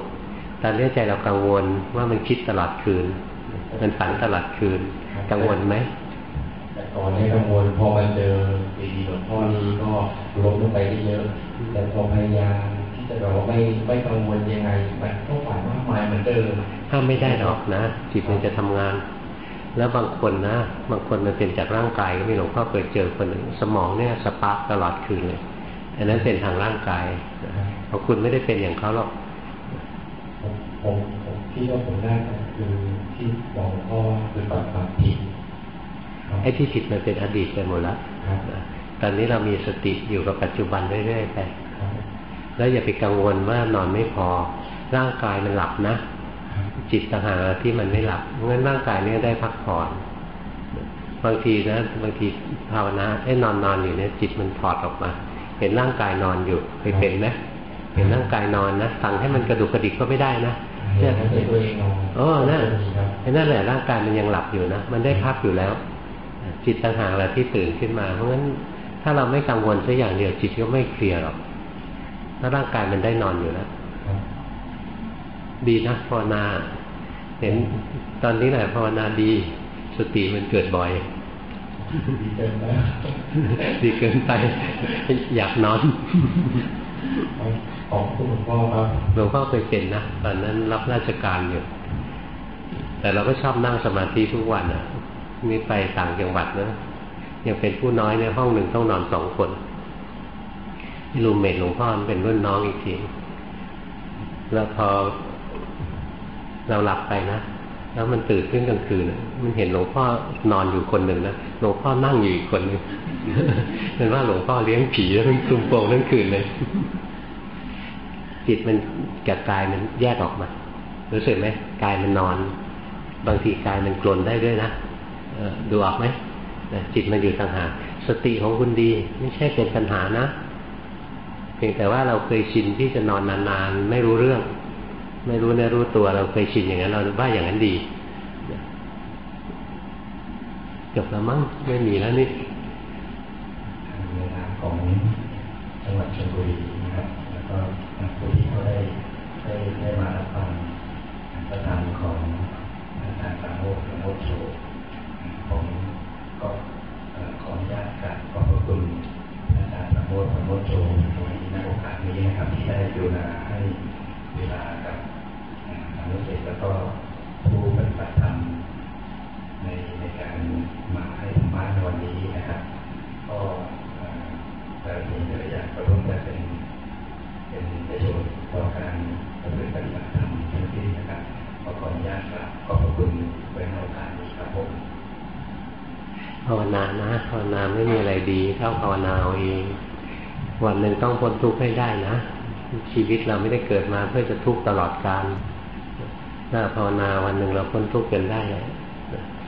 ตอนนี้ใจเรากังวลว่ามันคิดตลอดคืน มันฝันตลอดคืน กังวลไหมแต่ตอนนี้กังวลพอมาเจอดีหลวงพ่อนี้ก็ล้มลงไปได้เยอะ แต่พอพยายามที่จะแบบว่าไม่ไม่กังวลยังไง มันก็ฝันมากมายเหมือนเดิมถ้าไม่ได้หรอกนะจิตมันจะทำงาน แล้วบางคนนะ บางคนมันเป็นจากร่างกายก็มีหลวงพ่อเคยเจอคนหนึ่งสมองเนี่ยสปาร์กตลอดคืนเลยอันนั้นเป็นทางร่างกาย เพราะคุณไม่ได้เป็นอย่างเขาหรอกผมผมคิดว่าผมได้คือที่บอกพ่อว่าคือปฏิบัติผิดไอ้ที่ผิดมันเป็นอดีตไปหมดแล้วตอนนี้เรามีสติอยู่กับปัจจุบันเรื่อยๆไปแล้วอย่าไปกังวลว่านอนไม่พอ ร่างกายมันหลับนะ จิตต่างหากที่มันไม่หลับงั้นร่างกายนี้ได้พักผ่อนบางทีนะบางทีภาวนาไอ้นอนนอนอยู่เนี่ยจิตมันถอดออกมา เห็นร่างกายนอนอยู่เคยเป็นไหม เห็นร่างกายนอนนะสั่งให้มันกระดุกกระดิกก็ไม่ได้นะเช่ตัวเองนอนอ๋อนั่นนั่นแหละร่างกายมันยังหลับอยู่นะ มันได้พักอยู่แล้ว จิตต่างหากแหละที่ตื่นขึ้นมา เพราะฉะนั้นถ้าเราไม่กังวลสักอย่างเดียวจิตก็ไม่เคลียร์หรอกถ้าร่างกายมันได้นอนอยู่แล้วดีนะภาวนา เห็นตอนนี้แหละภาวนาดี สติมันเกิดบ่อยดีเกินไปดีเกินไปอยากนอน ของคุณหลวงพ่อครับหลวงพ่อเคยเป็นนะตอนนั้นรับราชการอยู่ แต่เราก็ชอบนั่งสมาธิทุกวันอะนี่ไปต่างจังหวัดนะยังเป็นผู้น้อยในห้องหนึ่งต้องนอนสองคนรูมเมทหลวงพ่อเป็นรุ่นน้องอีกทีแล้วพอเราหลับไปนะแล้วมันตื่นขึ้นกลางคืนมันเห็นหลวงพ่อนอนอยู่คนหนึ่งนะหลวงพ่อนั่งอยู่อีกคนหนึ่งเป็นว่าหลวงพ่อเลี้ยงผีแล้วมันคลุมโปงทั้งคืนเลย จิตมันกับกายมันแยกออกมารู้สึกไหมกายมันนอน บางทีกายมันกลนได้ด้วยนะดูออกไหมจิตมันอยู่ต่างหากสติของคุณดี ไม่ใช่เป็นปัญหานะเพียงแต่ว่าเราเคยชินที่จะนอนนานๆไม่รู้เรื่อง ไม่รู้เนื้อรู้ตัวเราเคยชินอย่างนั้น เราว่าอย่างนั้นดีจบแล้วมั้งไม่มีแล้วนี่เวลาของจังหวัดชลบุรีนะครับแล้วก็ ได้ได้มารับฟังประธานของอาจารย์สาโมกสามโมกโชผมก็ขออนุญาตกราบขอบพระคุณอาจารย์สามโมกสามโมโชในในโอกาสนี้นะครับที่ได้ดูแลให้เวลากับอนุเสกแล้วก็ผู้ปฏิบัติธรรม ภาวนานะภาวนาไม่มีอะไรดีเท่าภาวนาเอาเอง วันหนึ่งต้องพ้นทุกข์ให้ได้นะ ชีวิตเราไม่ได้เกิดมาเพื่อจะทุกข์ตลอดกาลถ้าภาวนาวันหนึ่งเราพ้นทุกข์กันได้เลย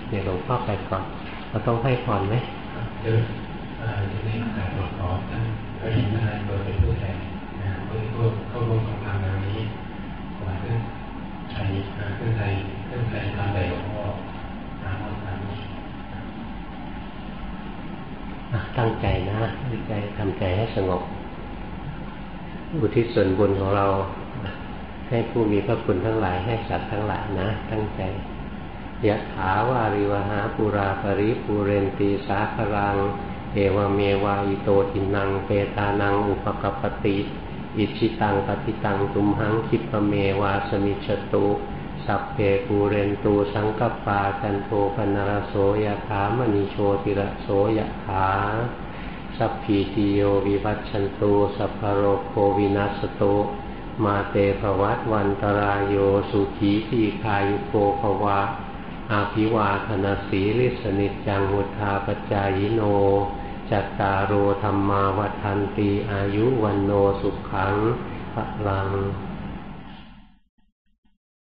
เดี๋ยวหลวงพ่อไปก่อนเราต้องให้พรไหมเดี๋ยวจะได้การตรวจสอบท่านพระหินนายโดเป็นผู้แทนนะเพื่อเข้าร่วมโครงการในวันนี้ขอให้ใช้เครื่องใจเครื่องใจทำใดหลวงพ่อตามตาม ตั้งใจนะตั้งใจทำใจให้สงบ อุทิศส่วนบุญของเรา ให้ผู้มีพระคุณทั้งหลายให้สัตว์ทั้งหลายนะ ตั้งใจยะถาวาริวหาปุราปริปูเรนตีสาครัง เอวเมวาอิโตทินัง เปตานัง อุปกปติ อิจฉิตังปัตถิตัง ตุมหัง ขิปปะเมวะ สะมิชฌะตุ สัพเพปูเรนตุ สังกัปปาจันโทปัณณะระโส ยะถา มะณิ โชติระโส ยะถาสัพพีติโยวิวัชชันตุ สัพพะโรโควินัสสะตุมาเต ภะวัตวันตะราโยสุขีทีฆายุโก ภะวะ อะภิวาทะนะสีลิสสะ นิจจัง วุฑฒาปะจายิโน จัตตารโอธรรมาวัฏันตีอายุวันโนสุขังพลัง